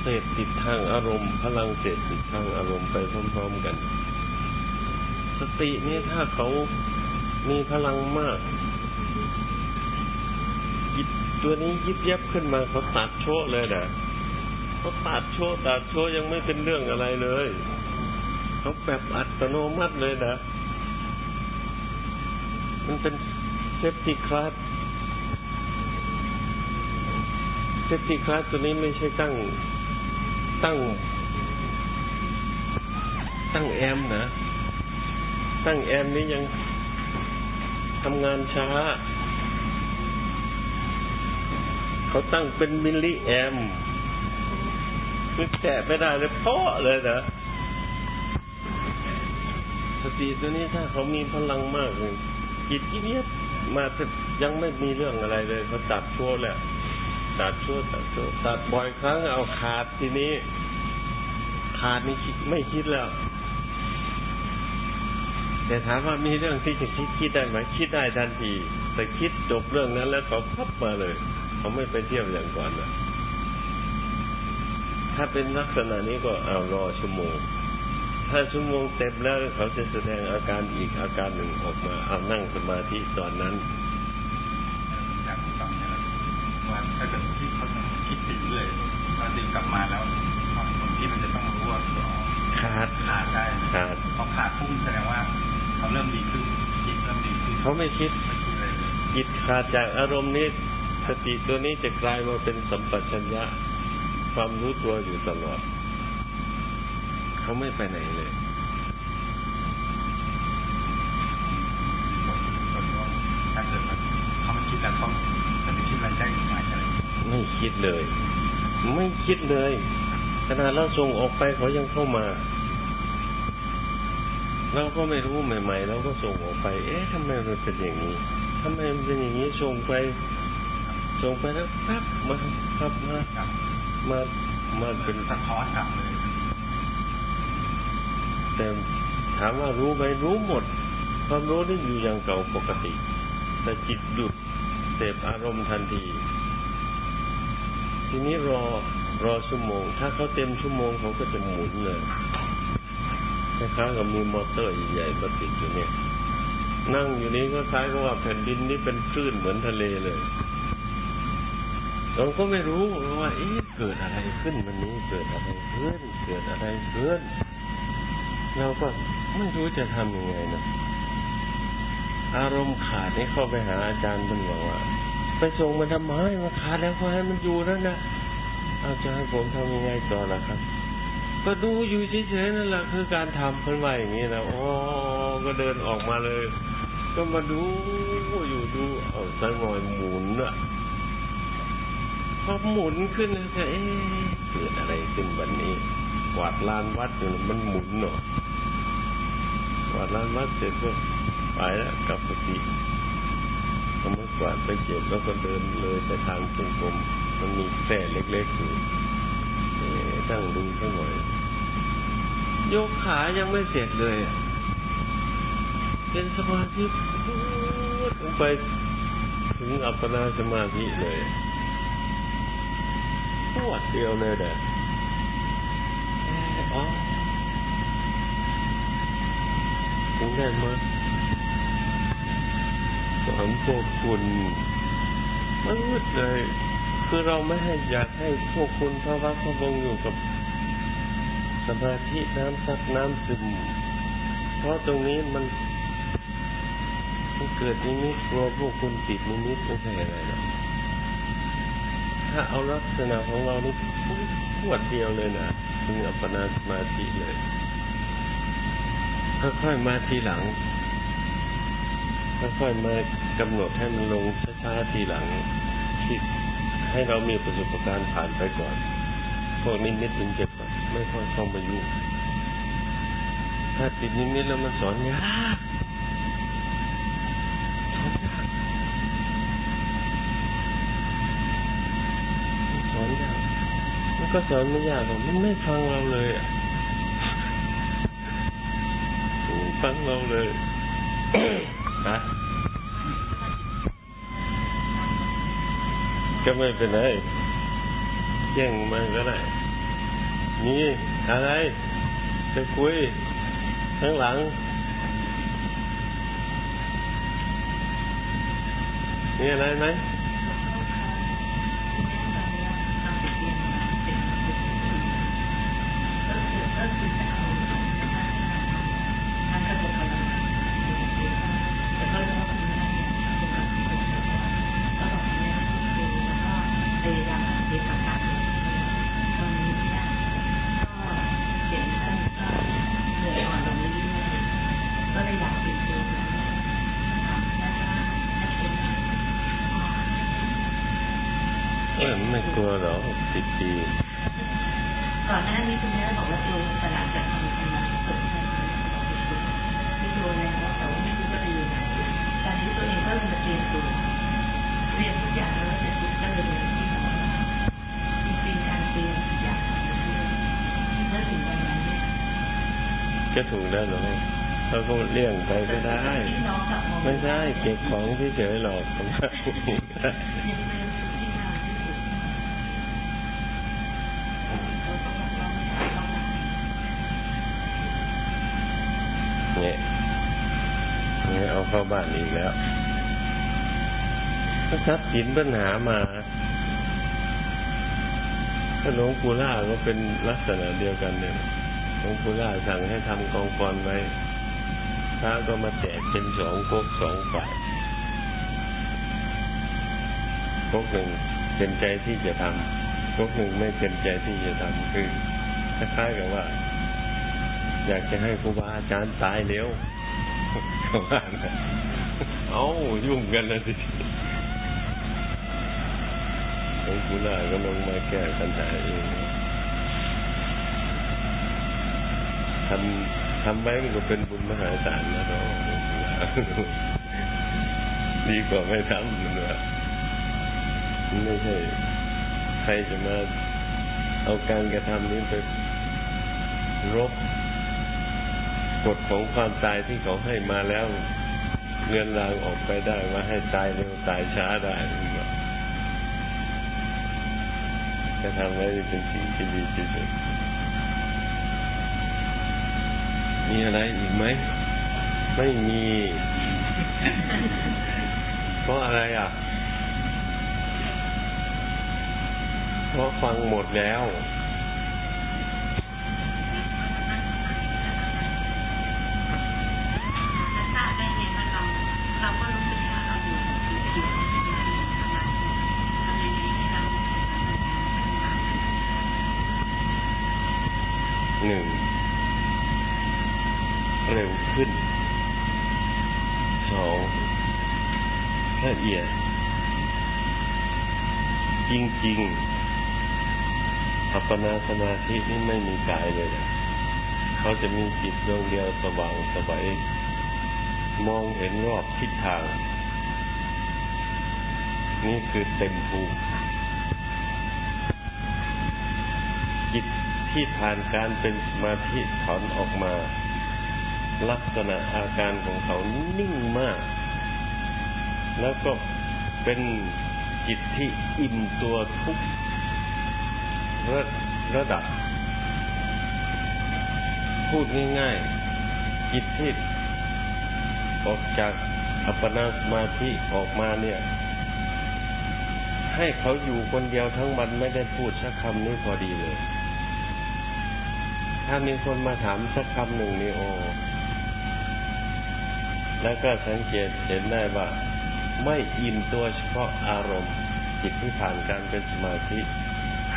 เสพติดทางอารมณ์ พลังเสพติดทางอารมณ์ไปพร้อม ๆกัน สตินี่ถ้าเขา มีพลังมากจิตตัวนี้ยิบยับขึ้นมาเขาตัดโชะเลยนะเขาตัดโชะตัดโชะยังไม่เป็นเรื่องอะไรเลยเขาแบบอัตโนมัติเลยนะมันเป็น safety cut safety cut ตัวนี้ไม่ใช่ตั้งตั้ง ตั้งแอมนะ ตั้งแอมนี้ยัง ทำงานช้า เขาตั้งเป็นมิลลิแอมคือแตะไม่ได้เลยเพาะเลยนะสติตัวนี้ถ้าเขามีพลังมากเลยจิตที่เนี้ยมายังไม่มีเรื่องอะไรเลยเขาตัดชั่วแหละตัดชั่วตัดชั่วตัดบ่อยครั้งเอาขาดทีนี้ ขาดนี่คิดไม่คิดแล้ว แต่ถามว่ามีเรื่องที่จะคิดคิดได้ไหมคิดได้ทันที แต่คิดจบเรื่องนั้นแล้วเขาพับมาเลยเขาไม่ไปเที่ยวอย่างก่อนนะถ้าเป็นลักษณะนี้ก็เอารอชั่วโมง ถ้าชั่วโมงเต็มแล้วเขาจะแสดงอาการอีกอาการหนึ่งออกมาเอานั่งสมาธิตอนนั้นอยากฟังเนี่ยว่าถ้าเกิดที่เขายังคิดถึงเรื่อยพอดึงกลับมาแล้วคนที่มันจะต้องรู้ว่าอ๋อขาดขาดได้ขาดพอขาดพุ่งแสดงว่า เขาเริ่มดีขึ้นจิตเริ่มดีขึ้นเขาไม่คิดไม่คิดเลยจิตขาดจากอารมณ์นี้สติตัวนี้จะกลายมาเป็นสัมปชัญญะ ความรู้ตัวอยู่ตลอด เขาไม่ไปไหนเลยถ้าเกิดเขาไม่คิดแล้วเขาจะไปคิดอะไรคิดเลย ไม่คิดเลยขนาดเราส่งออกไปเขายังเข้ามา เราก็ไม่รู้ใหม่ ๆ เราก็ส่งออกไป เอ๊ะทำไมมันเป็นอย่างนี้ทำไมมันเป็นอย่างนี้ส่งไปส่งไปแล้วปั๊บมาปั๊บมากับมามาเป็นสะท้อนกลับเลยแต่ถามว่ารู้ไหมรู้หมด ความรู้นี่อยู่อย่างเก่าปกติ แต่จิตหยุดเสพอารมณ์ทันที ทีนี้รอรอชั่วโมง ถ้าเขาเต็มชั่วโมงเขาก็จะหมุนเลย ล้ายๆกับมีมอเตอร์ใหญ่ๆมาติดอยู่เนี่ย นั่งอยู่นี้ก็คล้ายกับว่าแผ่นดินนี่เป็นคลื่นเหมือนทะเลเลยเราก็ไม่รู้ว่าเอ๊ะเกิดอะไรขึ้นวันนี้เกิดอะไรขึ้นเกิดอะไรขึ้นเราก็ไม่รู้จะทำยังไงนะอารมณ์ขาดนี่เข้าไปหาอาจารย์มันบอกว่า ไปส่งมันทำไมมาขาดแล้วก็ให้มันอยู่แล้วนะอาจะให้ผมทำยังไงต่อล่ะครับ ก็ดูอยู่เฉยๆนั่นแหละคือการทำเพิ่นว่าอย่างนี้นะโอ้ก็เดินออกมาเลย ก็มาดูอยู่ดูเอาสักหน่อยหมุนอะพอหมุนขึ้นแล้วก็เอ๊ะเกิดอะไรขึ้นวันนี้กวาดลานวัดอยู่มันหมุนเนาะกวาดลานวัดเสร็จก็ไปแล้วกลับปกติทำมือกวาดไปเก็บแล้วก็เดินเลยไปทางจงกรมมันมีแค่เล็กๆอยู่ ตั้งดูสักหน่อยยกขายังไม่เสร็จเลยอะเป็นสมาธิพูดลงไปถึงอัปปนาสมาธิเลยปวดเดียวเลยเด้ออ๋อถึงได้มาสอนพวกคุณมืดเลย คือเราไม่ให้อยากให้พวกคุณพระวักพระวงอยู่กับสมาธิน้ำซัดน้ำซึม เพราะตรงนี้มันมันเกิดนิมิตกลัวพวกคุณติดนิมิตไม่ใช่อะไรหรอกถ้าเอาลักษณะของเรานี่ขวดเดียวเลยนะถึงอัปปนาสมาธิเลยค่อยๆมาทีหลังค่อยๆมากำหนดให้มันลงช้าๆทีหลังที่ ให้เรามีประสบการณ์ผ่านไปก่อน พวกนิมิตถึงจะไม่ค่อยเข้ามายุ่งถ้าติดนิมิตแล้วมันสอนยากสอนยากมันสอนยากมันก็สอนไม่ยากหรอกมันไม่ฟังเราเลยอะมันไม่ฟังเราเลยนะ ก็ไม่เป็นไรแย่งมันก็ได้ นี่อะไร จะคุยข้างหลัง มีอะไรไหม เขาก็เลี่ยงไปก็ได้ที่น้องกลับมาไม่ใช่เก็บของเฉยๆหรอกผมว่ายังเป็นที่นานที่สุดเขาต้องรับรองไม่ได้ต้องรับเนี่ยเนี่ยเอาเข้าบ้านอีกแล้วก็ทรัพย์สินปัญหามาถ้าหลวงปู่ล่าก็เป็นลักษณะเดียวกันเนี่ยหลวงปู่ล่าสั่งให้ทำกองกรไว้ พระก็มาแจกเป็นสองก๊กสองฝ่ายก๊กหนึ่งเป็นใจที่จะทำก๊กหนึ่งไม่เป็นใจที่จะทำคือคล้ายๆกับว่า อยากจะให้ครูบาอาจารย์ตายเร็วเขาว่านะเอายุ่งกันแล้วสิเออของกูได้ก็ลงมาแก้ปัญหาเองทำ ทำไว้มันก็เป็นบุญมหาศาลนะเราะดีกว่าไม่ทำมันว่าไม่ใช่ใครจะมาเอาการกระทำนี้ไปรบกฎของความตายที่เขาให้มาแล้ว เงินรางออกไปได้ว่าให้ตายเร็วตายช้าได้จะทำไว้เป็นสิ่งที่ดีที่สุด มีอะไรอีกไหม ไม่มี เพราะอะไรอะ เพราะฟังหมดแล้ว ปนาสมาธินี่ไม่มีกายเลยนะเขาจะมีจิตดวงเดียวสว่างสวัยมองเห็นรอบทิศทาง นี่คือเต็มภูมิจิตที่ผ่านการเป็นสมาธิถอนออกมา ลักษณะอาการของเขานิ่งมาก แล้วก็เป็นจิตที่อิ่มตัวทุก ระระดับ พูดง่ายๆจิตที่ออกจากอัปปนาสมาธิออกมาเนี่ย ให้เขาอยู่คนเดียวทั้งวันไม่ได้พูดสักคำนี้พอดีเลย ถ้ามีคนมาถามสักคำหนึ่งนี่โอแล้วก็สังเกตเห็นได้ว่า ไม่อิ่มตัวเฉพาะอารมณ์จิตที่ผ่านการเป็นสมาธิ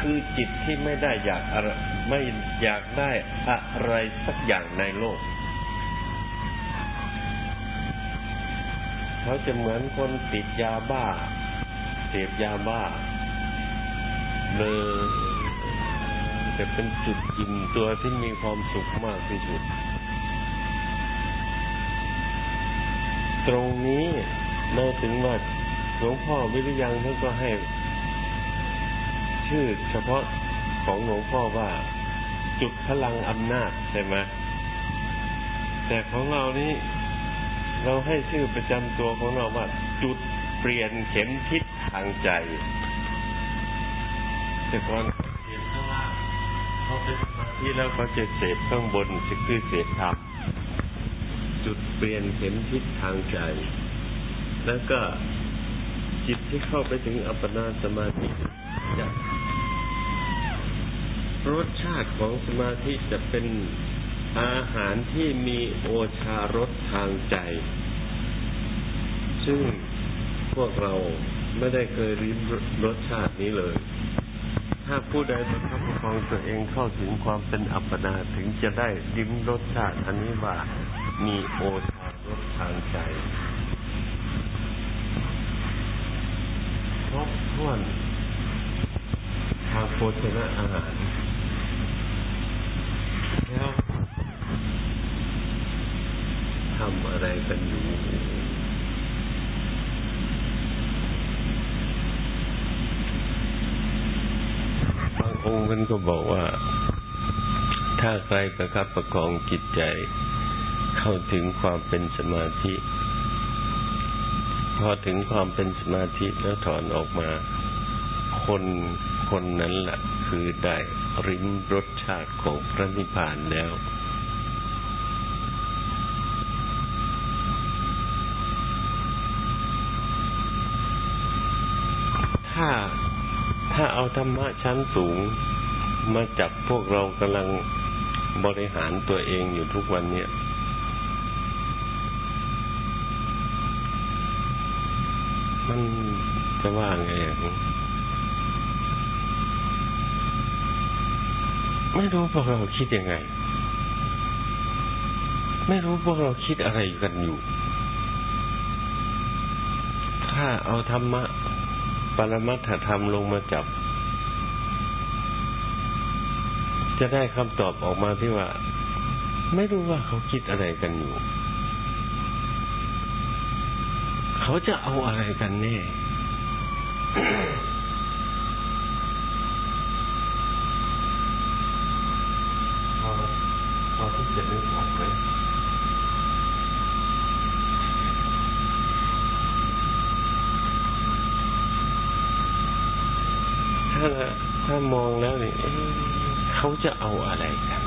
คือจิตที่ไม่ได้อยากไรไม่อยากได้อะไรสักอย่างในโลก เขาจะเหมือนคนติดยาบ้าเสพยาบ้าเลยจะเป็นจุดอิ่มตัวที่มีความสุขมากที่สุด ตรงนี้เราถึงว่าหลวงพ่อวิริยังท่านก็ให้ ชื่อเฉพาะของหลวงพ่อว่าจุดพลังอำนาจใช่ไหมแต่ของเรานี้เราให้ชื่อประจำตัวของเราว่า จุดเปลี่ยนเข็มทิศทางใจ แต่ก่อนเปลี่ยนข้างล่างเขาเป็นสมาธิแล้วเขาจะเสพข้างบนจะคือเสพธรรมจุดเปลี่ยนเข็มทิศทางใจ แล้วก็จิตที่เข้าไปถึงอัปปนาสมาธิจะ รสชาติของสมาธิจะเป็นอาหารที่มีโอชารสทางใจ ซึ่งพวกเราไม่ได้เคยริมรสชาตินี้เลย ถ้าผู้ใดประคับประคองตัวเองเข้าถึงความเป็นอัปปนาถึงจะได้ริมรสชาติ อันนี้ว่ามีโอชารสทางใจครบถ้วนทางโภชนะอาหาร แล้ว ทำอะไรกันอยู่ บางองค์ท่านก็บอกว่า ถ้าใครประคับประคองจิตใจ เข้าถึงความเป็นสมาธิ พอถึงความเป็นสมาธิแล้วถอนออกมา คนคนนั้นแหละคือได้ริมรสชาติของพระนิพพานแล้ว ถ้าถ้าเอาธรรมะชั้นสูงมาจับพวกเรากำลังบริหารตัวเองอยู่ทุกวันเนี่ย มันจะว่าไงอย่างไม่รู้พวกเราคิดยังไง ไม่รู้พวกเราคิดอะไรกันอยู่ ถ้าเอาธรรมะ ปรมัตถธรรมลงมาจับ จะได้คำตอบออกมาที่ว่า ไม่รู้ว่าเขาคิดอะไรกันอยู่ เขาจะเอาอะไรกันแน่พอพอที่จะนึกออกไหมถ้าถ้ามองแล้วนี่เขาจะเอาอะไรกัน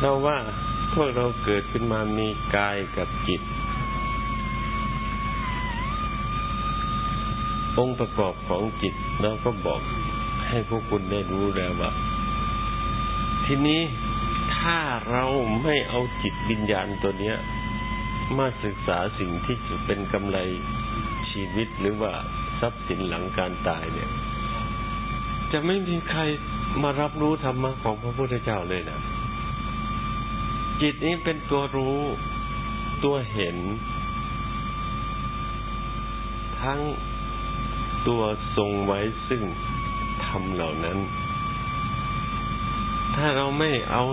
เราว่าพวก เราเกิดขึ้นมามีกายกับจิต องค์ประกอบของจิตเราก็บอกให้พวกคุณได้รู้แล้วว่า ทีนี้ถ้าเราไม่เอาจิตวิญญาณตัวเนี้ย มาศึกษาสิ่งที่จะเป็นกำไรชีวิตหรือว่าทรัพย์สินหลังการตายเนี่ย จะไม่มีใครมารับรู้ธรรมะของพระพุทธเจ้าเลยนะ จิตนี้เป็นตัวรู้ตัวเห็น ทั้งตัวทรงไว้ซึ่งธรรมเหล่านั้น ถ้าเราไม่เอา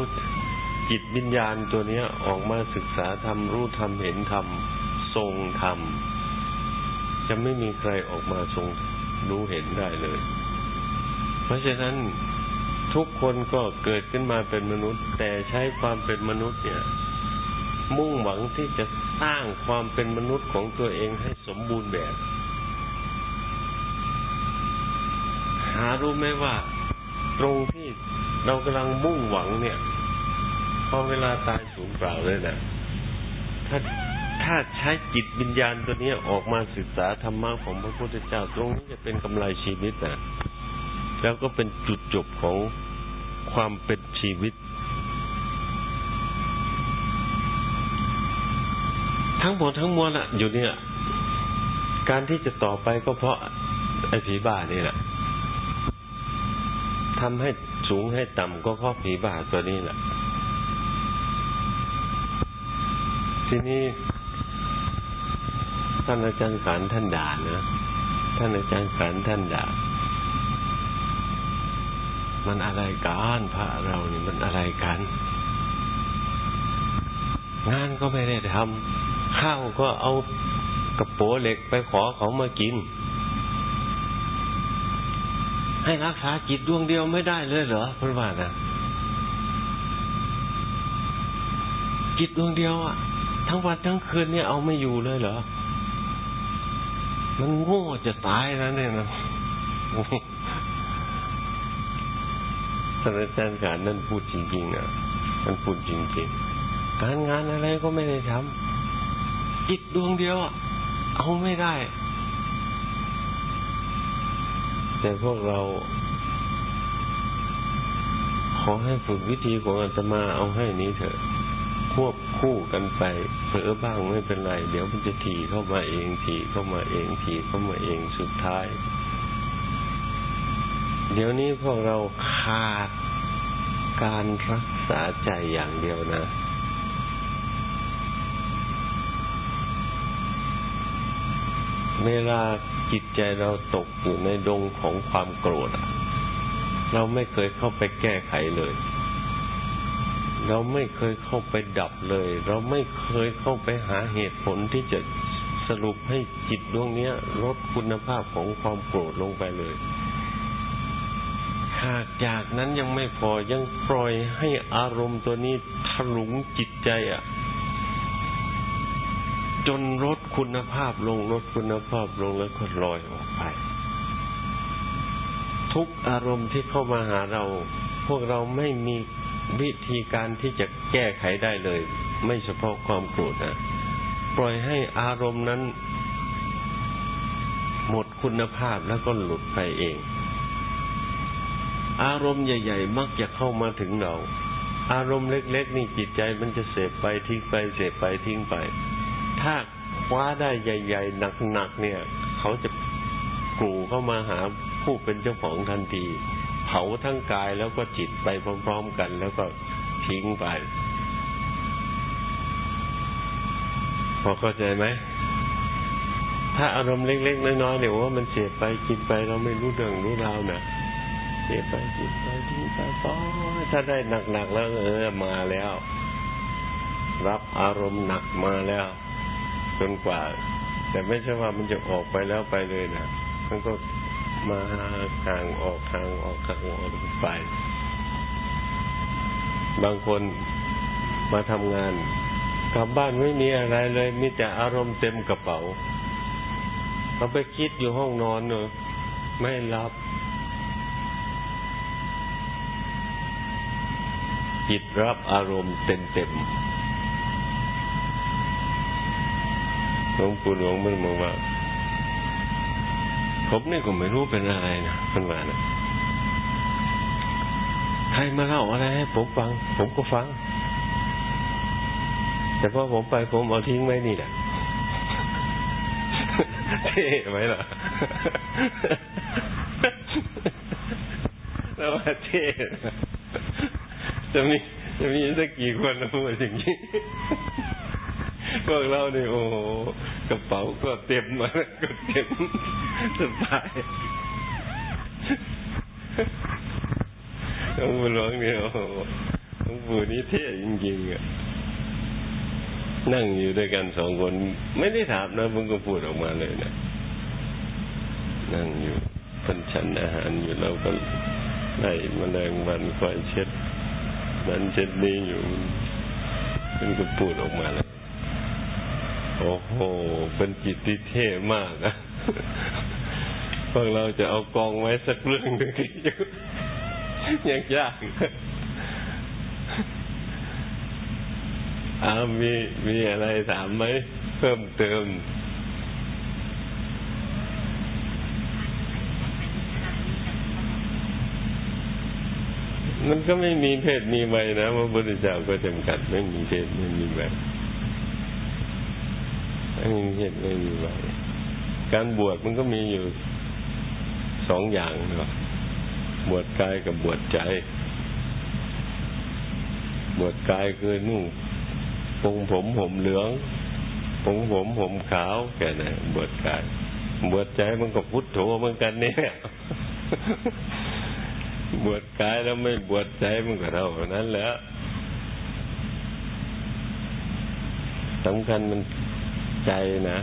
จิตวิญญาณตัวนี้ออกมาศึกษาธรรมรู้ธรรมเห็นธรรมทรงธรรม จะไม่มีใครออกมาทรงรู้เห็นได้เลย เพราะฉะนั้น ทุกคนก็เกิดขึ้นมาเป็นมนุษย์ แต่ใช้ความเป็นมนุษย์เนี่ย มุ่งหวังที่จะสร้างความเป็นมนุษย์ของตัวเองให้สมบูรณ์แบบ หารู้ไหมว่า ตรงที่เรากำลังมุ่งหวังเนี่ยพอเวลาตายสูญเปล่าเลยนะถ้าถ้าใช้จิตวิญญาณตัวนี้ออกมาศึกษาธรรมะของพระพุทธเจ้า ตรงนี้จะเป็นกำไรชีวิตนะแล้วก็เป็นจุดจบของ ความเป็นชีวิต ทั้งหมดทั้งมวลอะอยู่เนี่ย การที่จะต่อไปก็เพราะไอ้ผีบ้านี่แหละทำให้สูงให้ต่ำก็เพราะผีบ้าตัวนี้แหละทีนี้ท่านอาจารย์ขันท่านด่านะ ท่านอาจารย์ขันท่านด่า มันอะไรกันพระเรานี่มันอะไรกัน งานก็ไม่ได้ทำข้าวก็เอากระโปงเหล็กไปขอเขามากิน ให้รักษาจิตดวงเดียวไม่ได้เลยเหรอพระว่านะจิตดวงเดียวอะทั้งวันทั้งคืนเนี่ยเอาไม่อยู่เลยเหรอ มันโง่จะตายแล้วเนี่ยนะ ท่านอาจารย์การนั่นพูดจริงๆนะมันพูดจริงๆ การงานอะไรก็ไม่ได้ทำจิตดวงเดียวเอาไม่ได้ แต่พวกเรา ขอให้ฝึกวิธีของอาตมาเอาให้นี้เถอะควบคู่กันไปเผลอบ้างไม่เป็นไร เดี๋ยวมันจะถีเข้ามาเองถีเข้ามาเองถีเข้ามาเองสุดท้าย เดี๋ยวนี้พวกเราขาดการรักษาใจอย่างเดียวนะ เวลาจิตใจเราตกอยู่ในดงของความโกรธเราไม่เคยเข้าไปแก้ไขเลย เราไม่เคยเข้าไปดับเลย เราไม่เคยเข้าไปหาเหตุผลที่จะสรุปให้จิตดวงนี้ลดคุณภาพของความโกรธลงไปเลย หากจากนั้นยังไม่พอยังปล่อยให้อารมณ์ตัวนี้ถลุงจิตใจอะ จนลดคุณภาพลงลดคุณภาพลงแล้วก็ลอยออกไป ทุกอารมณ์ที่เข้ามาหาเรา พวกเราไม่มีวิธีการที่จะแก้ไขได้เลย ไม่เฉพาะความโกรธนะปล่อยให้อารมณ์นั้น หมดคุณภาพแล้วก็หลุดไปเอง อารมณ์ใหญ่ ๆ มักจะเข้ามาถึงเรา อารมณ์เล็ก ๆ นี่จิตใจมันจะเสพไปทิ้งไปเสพไปทิ้งไป ถ้าคว้าได้ใหญ่ ๆ หนัก ๆ เนี่ย เขาจะกลูเข้ามาหาผู้เป็นเจ้าของทันที เผาทั้งกายแล้วก็จิตไปพร้อม ๆ กัน แล้วก็ทิ้งไป พอเข้าใจไหมถ้าอารมณ์เล็ก ๆ น้อยๆเนี่ยว่ามันเสียไปกินไปเราไม่รู้เรื่องรู้ราวนะ เสียไปกินไปทิ้งไปปอถ้าได้หนักๆแล้ว เออมาแล้ว รับอารมณ์หนักมาแล้ว จนกว่า แต่ไม่ใช่ว่ามันจะออกไปแล้วไปเลยนะมันก็มาห่างออกห่างออกห่างออกไป บางคนมาทำงานกลับบ้านไม่มีอะไรเลย มีแต่อารมณ์เต็มกระเป๋าเขาไปคิดอยู่ห้องนอนเนอะไม่รับ จิตรับอารมณ์เต็มเต็มหลวงปู่หลวงมันบอกว่าผมนี่ก็ไม่รู้เป็นอะไรนะมันว่านะใครมาเล่าอะไรให้ผมฟัง ผมก็ฟัง แต่พอผมไปผมเอาทิ้งไว้นี่แหละเท่ไหมล่ะแล้วว่าเท่ จะมีจะมีสักกี่คนนะพูดอย่างนี้พวกเราเนี่ยโอ้กระเป๋าก็เต็มมาก็เต็มสบายหลวงปู่หลวงเนี่ยโอ้โหหลวงปู่นี่เท่จริงๆอะนั่งอยู่ด้วยกันสองคน ไม่ได้ถามนะมึงก็พูดออกมาเลยนะนั่งอยู่พิ่นฉันอาหารอยู่เราก็ไล่แมลงวันคอยเช็ด นั้นเช็ดนี้อยู่มันก็พูดออกมาเลยโอ้โห เป็นจิตที่เท่มากนะพวกเราจะเอากองไว้สักเรื่องหนึ่งยังยากอามีมีอะไรถามไหม เพิ่มเติม มันก็ไม่มีเพศมีวัยนะพระพุทธเจ้าก็จำกัดไม่มีเพศไม่มีวัยไม่มีเพศไม่มีวัยการบวชมันก็มีอยู่สองอย่างเนาะบวชกายกับบวชใจ บวชกายคือนุ่งปงผมผมเหลืองปงผมผมขาวแค่นั้นบวชกาย บวชใจมันก็พุทโธเหมือนกันเนี่ย บวชกายแล้วไม่บวชใจมันก็เท่านั้นแหละสำคัญมันใจนะ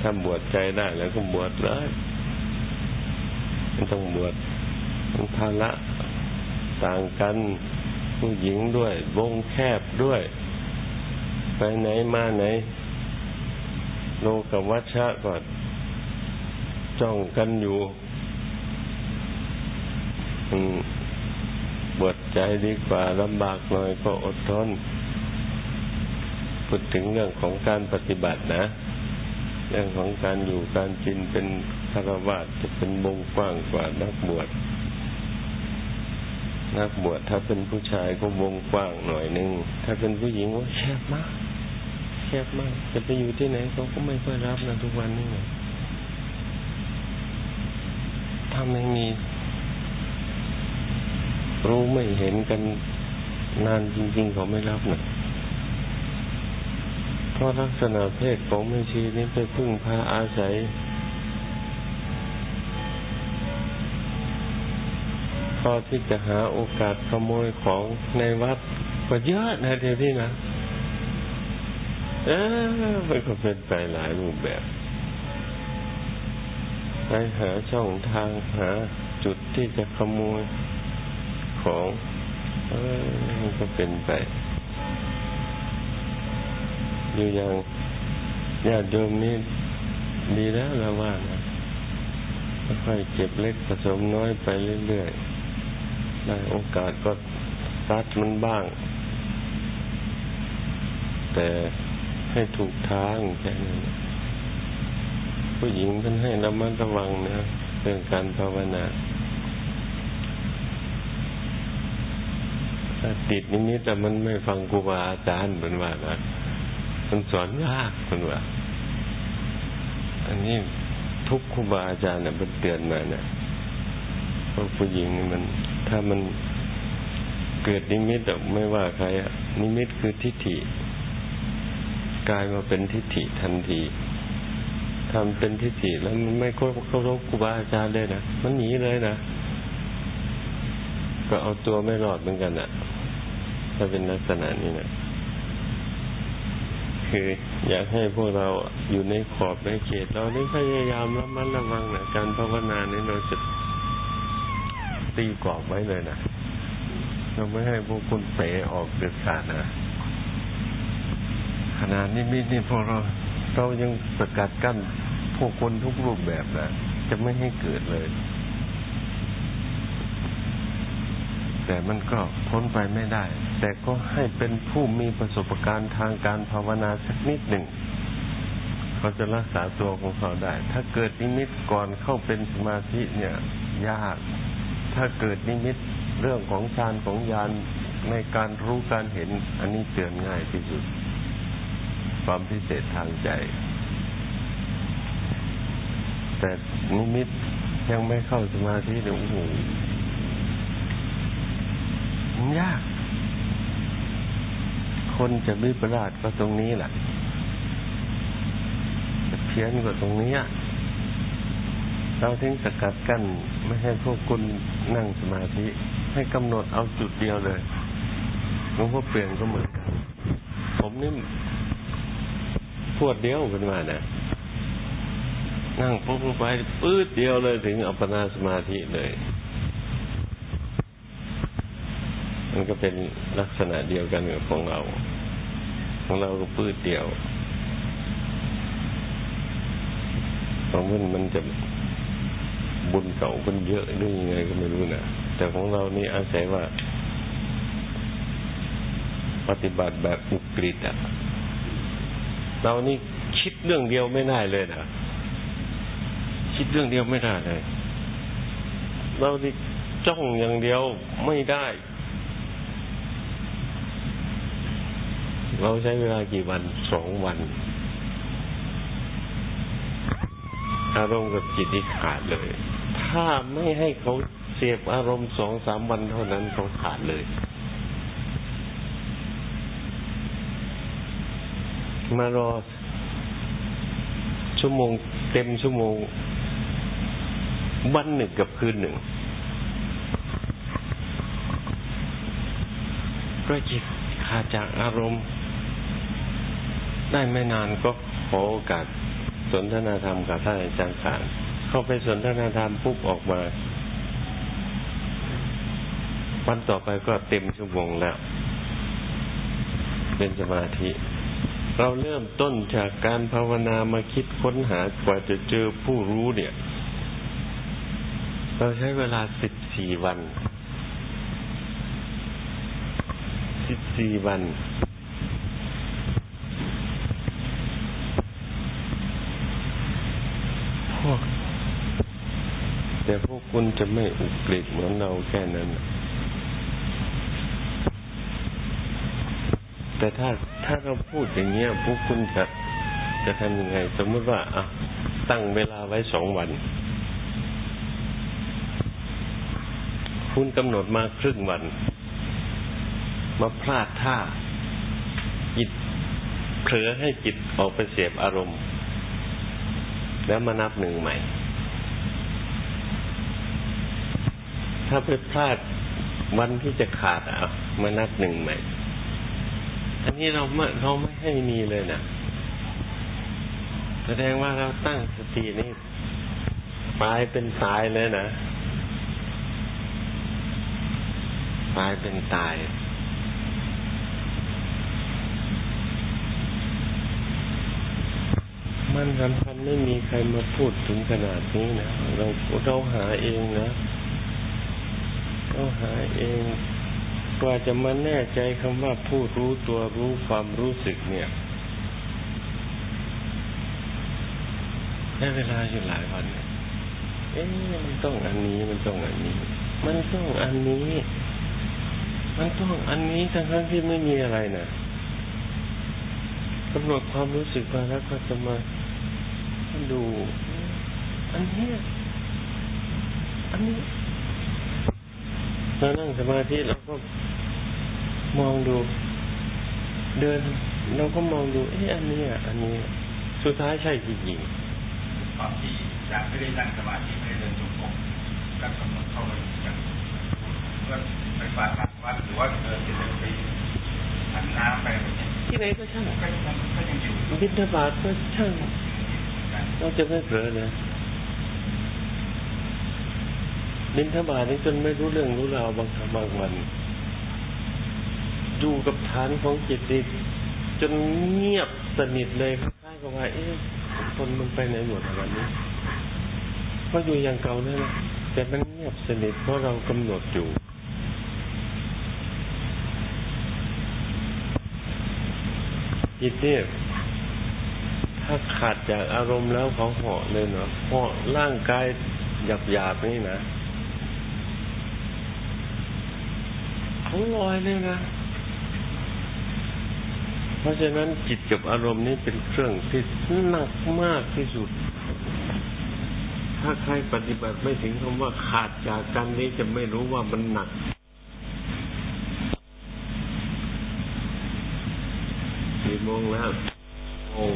ถ้าบวชใจได้แล้วก็บวชเลยมันต้องบวชมันภาระต่างกันผู้หญิงด้วยวงแคบด้วย ไปไหนมาไหน โลกวัชชะก่อนจ้องกันอยู่ บวชใจดีกว่าลำบากหน่อยก็อดทนพูดถึงเรื่องของการปฏิบัตินะ เรื่องของการอยู่การกินเป็นคารวะจะเป็นวงกว้างกว่านักบวชนักบวชถ้าเป็นผู้ชายก็วงกว้างหน่อยหนึ่งถ้าเป็นผู้หญิงว่าแคบมากแคบมาก จะไปอยู่ที่ไหนเขาก็ไม่ค่อยรับนะทุกวันนี้ถ้าไม่มี รู้ไม่เห็นกันนานจริง ๆ เขาไม่รับนะเพราะลักษณะเพศของแม่ชีนี้ไปพึ่งพาอาศัย พอที่จะหาโอกาสขโมยของในวัดก็เยอะนะเดี๋ยวนี้นะ เออมันก็เป็นไปหลายรูปแบบไปหาช่องทางหาจุดที่จะขโมย ของออมันก็เป็นไปอยู่อย่างญาติโยมนี่ดีแล้วละว่านะค่อยเก็บเล็กผสมน้อยไปเรื่อยๆได้โอกาสก็รัดมันบ้าง แต่ให้ถูกทางแค่นั้นผู้หญิงท่านให้ระมัดระวังนะเรื่องการภาวนาถ้า ติดนิมิตแต่มันไม่ฟังครูบาอาจารย์เป็นว่านะมันสอนยากเป็นว่า อันนี้ทุกครูบาอาจารย์เนี่ยมันเตือนมาเนี่ยพวกผู้หญิงมัน ถ้ามันเกิดนิมิตไม่ว่าใครอะนิมิตคือทิฏฐิกลายมาเป็นทิฏฐิทันทีทำเป็นทิฏฐิแล้วมันไม่เคารพครูบาอาจารย์เลยนะมันหนีเลยนะก็เอาตัวไม่รอดเหมือนกันอะ ถ้าเป็นลักษณะนี้นะคืออยากให้พวกเราอยู่ในขอบในเขต เราได้พยายามระมัดระวังนะการภาวนานี้เราจะตีกรอบไว้เลยนะเราไม่ให้พวกคุณเป๋ออกเด็ดขาดนะขนาดนี้มินี่พวกเราเรายังประกาศกั้นพวกคนทุกรูปแบบนะจะไม่ให้เกิดเลย แต่มันก็พ้นไปไม่ได้ แต่ก็ให้เป็นผู้มีประสบการณ์ทางการภาวนาสักนิดหนึ่ง เขาจะรักษาตัวของเขาได้ ถ้าเกิดนิมิตก่อนเข้าเป็นสมาธิเนี่ย ยาก ถ้าเกิดนิมิตเรื่องของฌานของญาณในการรู้การเห็น อันนี้เตือนง่ายที่สุด ความพิเศษทางใจ แต่นิมิตยังไม่เข้าสมาธิเนี่ยโอ้โหยาก คนจะวิปลาสก็ตรงนี้แหละจะเพี้ยนก็ตรงนี้เราถึงสกัดกั้นไม่ให้พวกคุณนั่งสมาธิ ให้กำหนดเอาจุดเดียวเลยหลวงพ่อเปลี่ยนก็เหมือนกัน ผมนี่พวดเดียวเป็นมานะนั่งปุ๊บไปปื้ดเดียวเลยถึงอัปปนาสมาธิเลย มันก็เป็นลักษณะเดียวกันกับของเรา ของเราก็ปื้ดเดียวของมันมันจะบุญเก่ามันเยอะหรือยังไงก็ไม่รู้นะแต่ของเรานี่อาศัยว่า ปฏิบัติแบบอุกฤษอะ เรานี่คิดเรื่องเดียวไม่ได้เลยนะคิดเรื่องเดียวไม่ได้เลย เรานี่จ้องอย่างเดียวไม่ได้ เราใช้เวลากี่วันสองวันอารมณ์กับจิตที่ขาดเลย ถ้าไม่ให้เขาเสพอารมณ์สองสามวันเท่านั้นเขาขาดเลย มารอ ชั่วโมง เต็มชั่วโมง วันหนึ่งกับคืนหนึ่งก็จิตขาดจากอารมณ์ ได้ไม่นานก็ขอโอกาสสนทนาธรรมกับท่านอาจารย์ขานเข้าไปสนทนาธรรมปุ๊บออกมาวันต่อไปก็เต็มชั่วโมงแล้ว เป็นสมาธิ เราเริ่มต้นจากการภาวนามาคิดค้นหากว่าจะเจอผู้รู้เนี่ย เราใช้เวลาสิบสี่วันสิบสี่วันพวกแต่พวก คุณจะไม่อุกฤษเหมือนเราแค่นั้น แต่ถ้าถ้าเราพูดอย่างเงี้ยพวกคุณจะจะทำยังไง สมมติว่าอะตั้งเวลาไว้สองวัน คุณกำหนดมาครึ่งวัน มาพลาดท่าจิตเผลอให้จิตออกไปเสพอารมณ์ แล้วมานับหนึ่งใหม่ ถ้าไปพลาดวันที่จะขาดอะมานับหนึ่งใหม่ อันนี้เราไม่เราไม่ให้มีเลยนะแสดงว่าเราตั้งสตินี่ตายเป็นตายเลยนะตายเป็นตายมันสำคัญไม่มีใครมาพูดถึงขนาดนี้นะเราเราหาเองนะ เราหาเอง กว่าจะมาแน่ใจคำว่าผู้รู้ตัวรู้ความรู้สึกเนี่ยใช้เวลาอยู่หลายวันเนี่ยเอ๊ะมันต้องอันนี้มันต้องอันนี้ มันต้องอันนี้ มันต้องอันนี้ทั้งทั้งที่ไม่มีอะไรนะกำหนดความรู้สึกมาแล้วก็จะมาดู อันนี้ อันนี้ เรานั่งสมาธิเราก็มองดู เดินเราก็มองดูเอ๊ะอันเนี้ยอันนี้ สุดท้ายใช่จริงตอนที่อยากไม่ได้นั่งสมาธิไม่ได้เดินจงกรมก็กำหนดเข้าไปอย่างเพื่อไปฝากวัดหรือว่าเดินไปไปหันน้ำไปอะไรเงี้ยๆที่ไหนก็ช่างก็ยังก็ยังอยู่บิณฑบาตก็ช่างกันเราจะไม่เผลอเลย บิณฑบาตนี่จนไม่รู้เรื่องรู้ราวบางครั้งบางวันอยู่กับฐานของจิตนี่จนเงียบสนิทเลยคล้ายๆกับว่าเอ๊ะคนมันไปไหนหมดวันนี้ก็อยู่อย่างเก่านั่นแหละแต่มันเงียบสนิทเพราะเรากำหนดอยู่จิตเนี่ยถ้าขาดจากอารมณ์แล้วเขาเหาะเลยเนาะเหาะร่างกายหยาบหยาบๆนี่นะ เขาลอยเลยนะ เพราะฉะนั้นจิตกับอารมณ์นี้เป็นเครื่องที่หนักมากที่สุด ถ้าใครปฏิบัติไม่ถึงคำว่าขาดจากกันนี้จะไม่รู้ว่ามันหนักกี่โมงแล้วโอ้